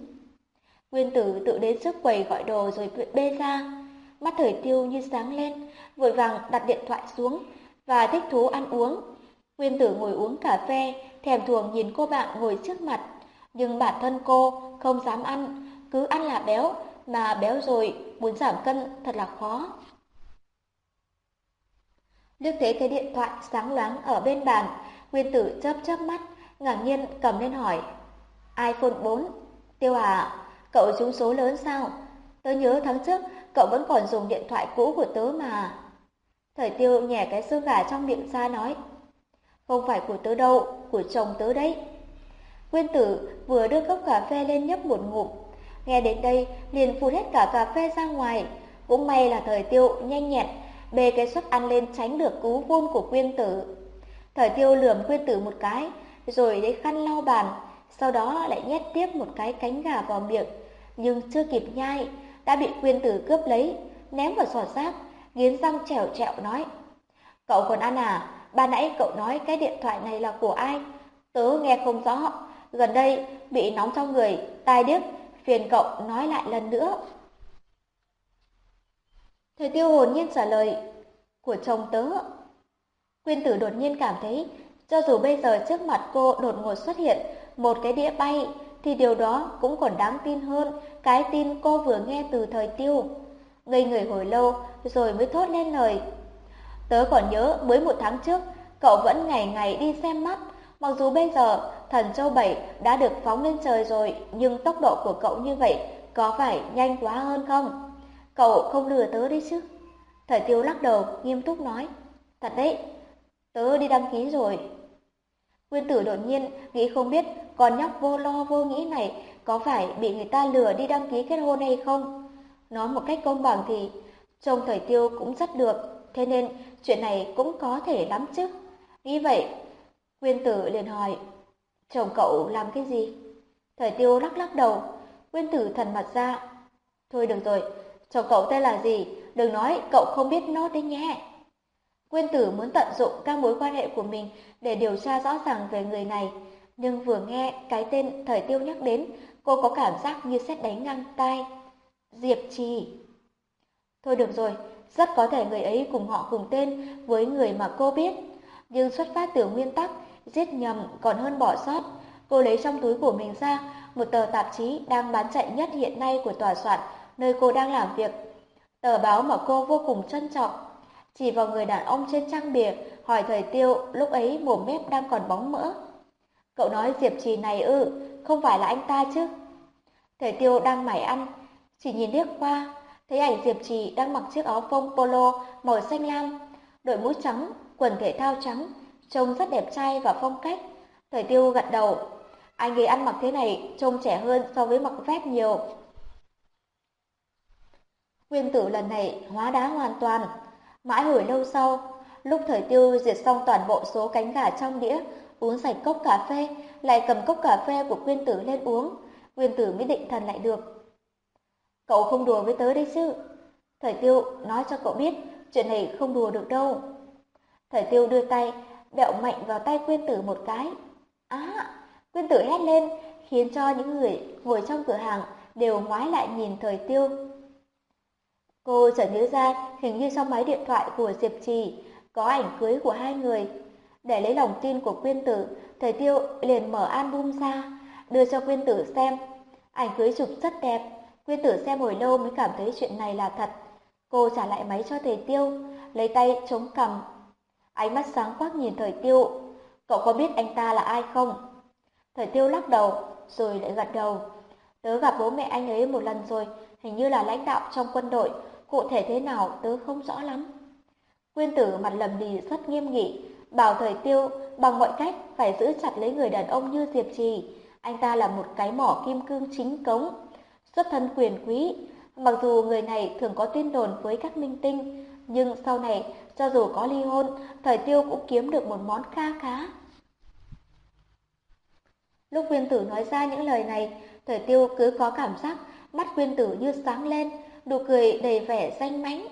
Nguyên tử tự đến trước quầy gọi đồ rồi bê ra. Mắt thời tiêu như sáng lên, vội vàng đặt điện thoại xuống và thích thú ăn uống. Nguyên tử ngồi uống cà phê, thèm thuồng nhìn cô bạn ngồi trước mặt. Nhưng bản thân cô không dám ăn, cứ ăn là béo, mà béo rồi muốn giảm cân thật là khó. Liếc thấy cái điện thoại sáng loáng ở bên bàn, Nguyên tử chớp chớp mắt, ngạc nhiên cầm lên hỏi. iPhone 4, Tiêu à, cậu trúng số lớn sao? Tớ nhớ tháng trước cậu vẫn còn dùng điện thoại cũ của tớ mà. Thời tiêu nhẻ cái xương gà trong miệng ra nói. Không phải của tớ đâu, của chồng tớ đấy. Quyên tử vừa đưa cốc cà phê lên nhấp một ngụm. Nghe đến đây liền phun hết cả cà phê ra ngoài. Cũng may là thời tiêu nhanh nhẹn, bê cái suất ăn lên tránh được cú vôn của quyên tử. Thời tiêu lườm quyên tử một cái, rồi lấy khăn lau bàn, sau đó lại nhét tiếp một cái cánh gà vào miệng. Nhưng chưa kịp nhai, đã bị quyên tử cướp lấy, ném vào sọt rác, nghiến răng trèo trẹo nói. Cậu còn ăn à? Ba nãy cậu nói cái điện thoại này là của ai? Tớ nghe không rõ, gần đây bị nóng trong người, tai điếc, phiền cậu nói lại lần nữa. Thời tiêu hồn nhiên trả lời, của chồng tớ. Quyên tử đột nhiên cảm thấy, cho dù bây giờ trước mặt cô đột ngột xuất hiện một cái đĩa bay, thì điều đó cũng còn đáng tin hơn cái tin cô vừa nghe từ thời tiêu. Ngây người hồi lâu rồi mới thốt lên lời. Tớ còn nhớ mới một tháng trước, cậu vẫn ngày ngày đi xem mắt. Mặc dù bây giờ thần châu bảy đã được phóng lên trời rồi, nhưng tốc độ của cậu như vậy có phải nhanh quá hơn không? Cậu không lừa tớ đi chứ? Thời tiêu lắc đầu, nghiêm túc nói. Thật đấy, tớ đi đăng ký rồi. Nguyên tử đột nhiên nghĩ không biết con nhóc vô lo vô nghĩ này có phải bị người ta lừa đi đăng ký kết hôn hay không. Nói một cách công bằng thì trông thời tiêu cũng rất được, thế nên chuyện này cũng có thể lắm chứ. Nghĩ vậy, Nguyên tử liền hỏi, chồng cậu làm cái gì? Thời tiêu lắc lắc đầu, Nguyên tử thần mặt ra. Thôi được rồi, chồng cậu tên là gì? Đừng nói cậu không biết nó đấy nhé. Nguyên tử muốn tận dụng các mối quan hệ của mình để điều tra rõ ràng về người này, nhưng vừa nghe cái tên thời tiêu nhắc đến, cô có cảm giác như xét đánh ngang tai. Diệp Trì. Thôi được rồi, rất có thể người ấy cùng họ cùng tên với người mà cô biết, nhưng xuất phát từ nguyên tắc giết nhầm còn hơn bỏ sót. Cô lấy trong túi của mình ra một tờ tạp chí đang bán chạy nhất hiện nay của tòa soạn nơi cô đang làm việc. Tờ báo mà cô vô cùng trân trọng chỉ vào người đàn ông trên trang bìa, hỏi thời tiêu lúc ấy mồm mép đang còn bóng mỡ. Cậu nói Diệp Trì này ư, không phải là anh ta chứ? Thời tiêu đang mải ăn, chỉ nhìn liếc qua, thấy ảnh Diệp Trì đang mặc chiếc áo phông polo màu xanh lam, đội mũ trắng, quần thể thao trắng, trông rất đẹp trai và phong cách. Thời tiêu gật đầu, anh ấy ăn mặc thế này trông trẻ hơn so với mặc vest nhiều. Nguyên tử lần này hóa đá hoàn toàn, Mãi hồi lâu sau, lúc thời tiêu diệt xong toàn bộ số cánh gà trong đĩa, uống sạch cốc cà phê, lại cầm cốc cà phê của quyên tử lên uống, quyên tử mới định thần lại được. Cậu không đùa với tớ đấy chứ. Thời tiêu nói cho cậu biết, chuyện này không đùa được đâu. Thời tiêu đưa tay, bẹo mạnh vào tay quyên tử một cái. Á, quyên tử hét lên, khiến cho những người ngồi trong cửa hàng đều ngoái lại nhìn thời tiêu. Cô chợt nhớ ra hình như trong máy điện thoại của Diệp Trì có ảnh cưới của hai người. Để lấy lòng tin của quyên tử, thời Tiêu liền mở album ra, đưa cho quyên tử xem. Ảnh cưới chụp rất đẹp, quyên tử xem hồi lâu mới cảm thấy chuyện này là thật. Cô trả lại máy cho thầy Tiêu, lấy tay chống cằm. Ánh mắt sáng quắc nhìn thời Tiêu. Cậu có biết anh ta là ai không? Thời Tiêu lắc đầu, rồi lại gật đầu. Tớ gặp bố mẹ anh ấy một lần rồi, hình như là lãnh đạo trong quân đội, cụ thể thế nào tớ không rõ lắm. Quyên tử mặt lầm lì rất nghiêm nghị, bảo thời tiêu bằng mọi cách phải giữ chặt lấy người đàn ông như Diệp Trì. Anh ta là một cái mỏ kim cương chính cống, xuất thân quyền quý. Mặc dù người này thường có tin đồn với các minh tinh, nhưng sau này cho dù có ly hôn, thời tiêu cũng kiếm được một món kha khá. Lúc Viên Tử nói ra những lời này, Thời Tiêu cứ có cảm giác mắt Viên Tử như sáng lên, nụ cười đầy vẻ danh mãnh.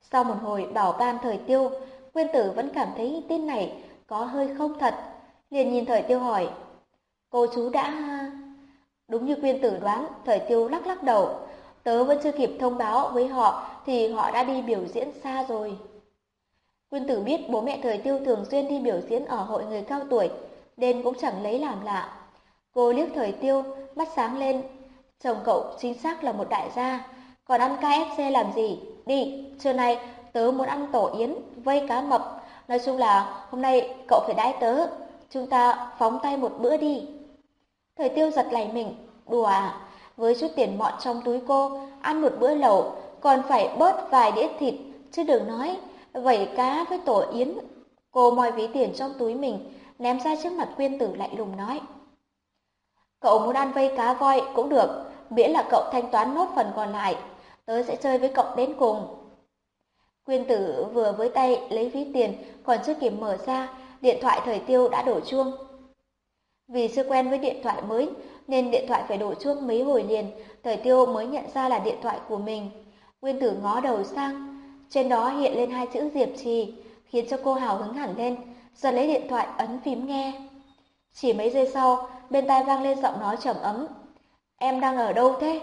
Sau một hồi bảo ban thời tiêu, Viên Tử vẫn cảm thấy tin này có hơi không thật, liền nhìn thời tiêu hỏi. Cô chú đã... Đúng như Quyên Tử đoán, thời tiêu lắc lắc đầu. Tớ vẫn chưa kịp thông báo với họ thì họ đã đi biểu diễn xa rồi. Quyên Tử biết bố mẹ thời tiêu thường xuyên đi biểu diễn ở hội người cao tuổi, nên cũng chẳng lấy làm lạ. Cô liếc thời tiêu, mắt sáng lên. Chồng cậu chính xác là một đại gia, còn ăn KFC làm gì? Đi, trưa nay tớ muốn ăn tổ yến, vây cá mập. Nói chung là hôm nay cậu phải đãi tớ. Chúng ta phóng tay một bữa đi. Thời tiêu giật lầy mình, đùa à? Với chút tiền mọn trong túi cô, ăn một bữa lẩu, còn phải bớt vài đĩa thịt, chứ đừng nói, vẩy cá với tổ yến. Cô moi ví tiền trong túi mình, ném ra trước mặt quyên tử lạnh lùng nói. Cậu muốn ăn vây cá voi cũng được, miễn là cậu thanh toán nốt phần còn lại tớ sẽ chơi với cậu đến cùng. Quyên tử vừa với tay lấy ví tiền, còn chưa kịp mở ra, điện thoại thời tiêu đã đổ chuông. Vì chưa quen với điện thoại mới, nên điện thoại phải đổ chuông mấy hồi liền, thời tiêu mới nhận ra là điện thoại của mình. nguyên tử ngó đầu sang, trên đó hiện lên hai chữ Diệp Trì, khiến cho cô hào hứng hẳn lên, giật lấy điện thoại ấn phím nghe. Chỉ mấy giây sau, bên tai vang lên giọng nói trầm ấm. Em đang ở đâu thế?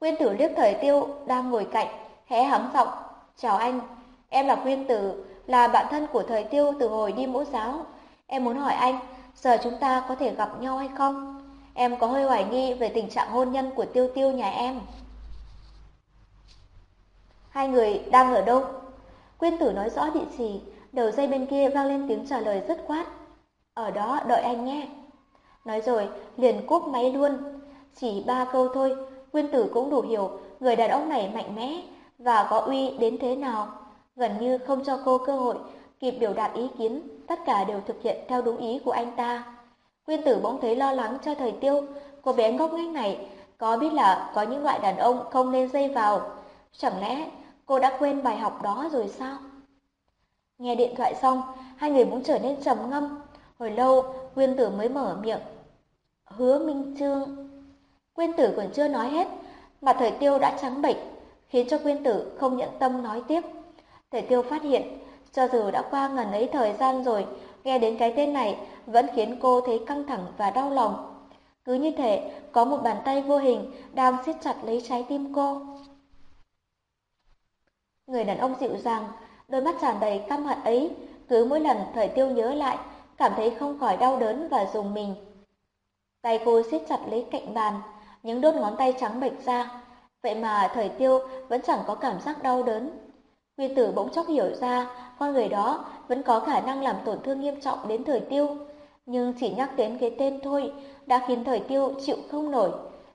nguyên tử liếc thời tiêu đang ngồi cạnh, hé hắng giọng. Chào anh, em là nguyên tử, là bạn thân của thời tiêu từ hồi đi mẫu giáo. Em muốn hỏi anh, giờ chúng ta có thể gặp nhau hay không? Em có hơi hoài nghi về tình trạng hôn nhân của tiêu tiêu nhà em. Hai người đang ở đâu? Quyên tử nói rõ địa chỉ, đầu dây bên kia vang lên tiếng trả lời rất quát. Ở đó đợi anh nhé. Nói rồi, liền cúp máy luôn. Chỉ ba câu thôi, Quyên tử cũng đủ hiểu người đàn ông này mạnh mẽ và có uy đến thế nào. Gần như không cho cô cơ hội kịp biểu đạt ý kiến, tất cả đều thực hiện theo đúng ý của anh ta. Quyên tử bỗng thấy lo lắng cho thời tiêu, cô bé ngốc nghếch này có biết là có những loại đàn ông không nên dây vào. Chẳng lẽ cô đã quên bài học đó rồi sao? Nghe điện thoại xong, hai người bỗng trở nên trầm ngâm. Hồi lâu, Quyên tử mới mở miệng. Hứa Minh Trương. Quyên tử còn chưa nói hết, mà thời tiêu đã trắng bệch, khiến cho Quyên tử không nhận tâm nói tiếp. Thời tiêu phát hiện, cho dù đã qua ngần ấy thời gian rồi, nghe đến cái tên này vẫn khiến cô thấy căng thẳng và đau lòng. Cứ như thể có một bàn tay vô hình đang siết chặt lấy trái tim cô. Người đàn ông dịu dàng, đôi mắt tràn đầy căm hận ấy, cứ mỗi lần thời tiêu nhớ lại, cảm thấy không khỏi đau đớn và dùng mình. Tay cô siết chặt lấy cạnh bàn, những đốt ngón tay trắng bệch ra, vậy mà thời tiêu vẫn chẳng có cảm giác đau đớn. Nguyên tử bỗng chốc hiểu ra, con người đó vẫn có khả năng làm tổn thương nghiêm trọng đến thời tiêu. Nhưng chỉ nhắc đến cái tên thôi đã khiến thời tiêu chịu không nổi.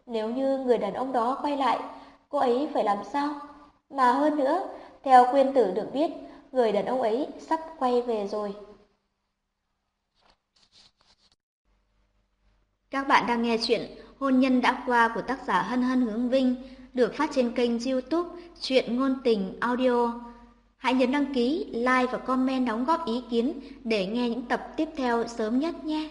Nếu như người đàn ông đó quay lại, cô ấy phải làm sao? Mà hơn nữa, theo quyên tử được biết, người đàn ông ấy sắp quay về rồi. Các bạn đang nghe chuyện Hôn nhân đã qua của tác giả Hân Hân Hướng Vinh được phát trên kênh youtube Chuyện Ngôn Tình Audio. Hãy nhấn đăng ký, like và comment đóng góp ý kiến để nghe những tập tiếp theo sớm nhất nhé.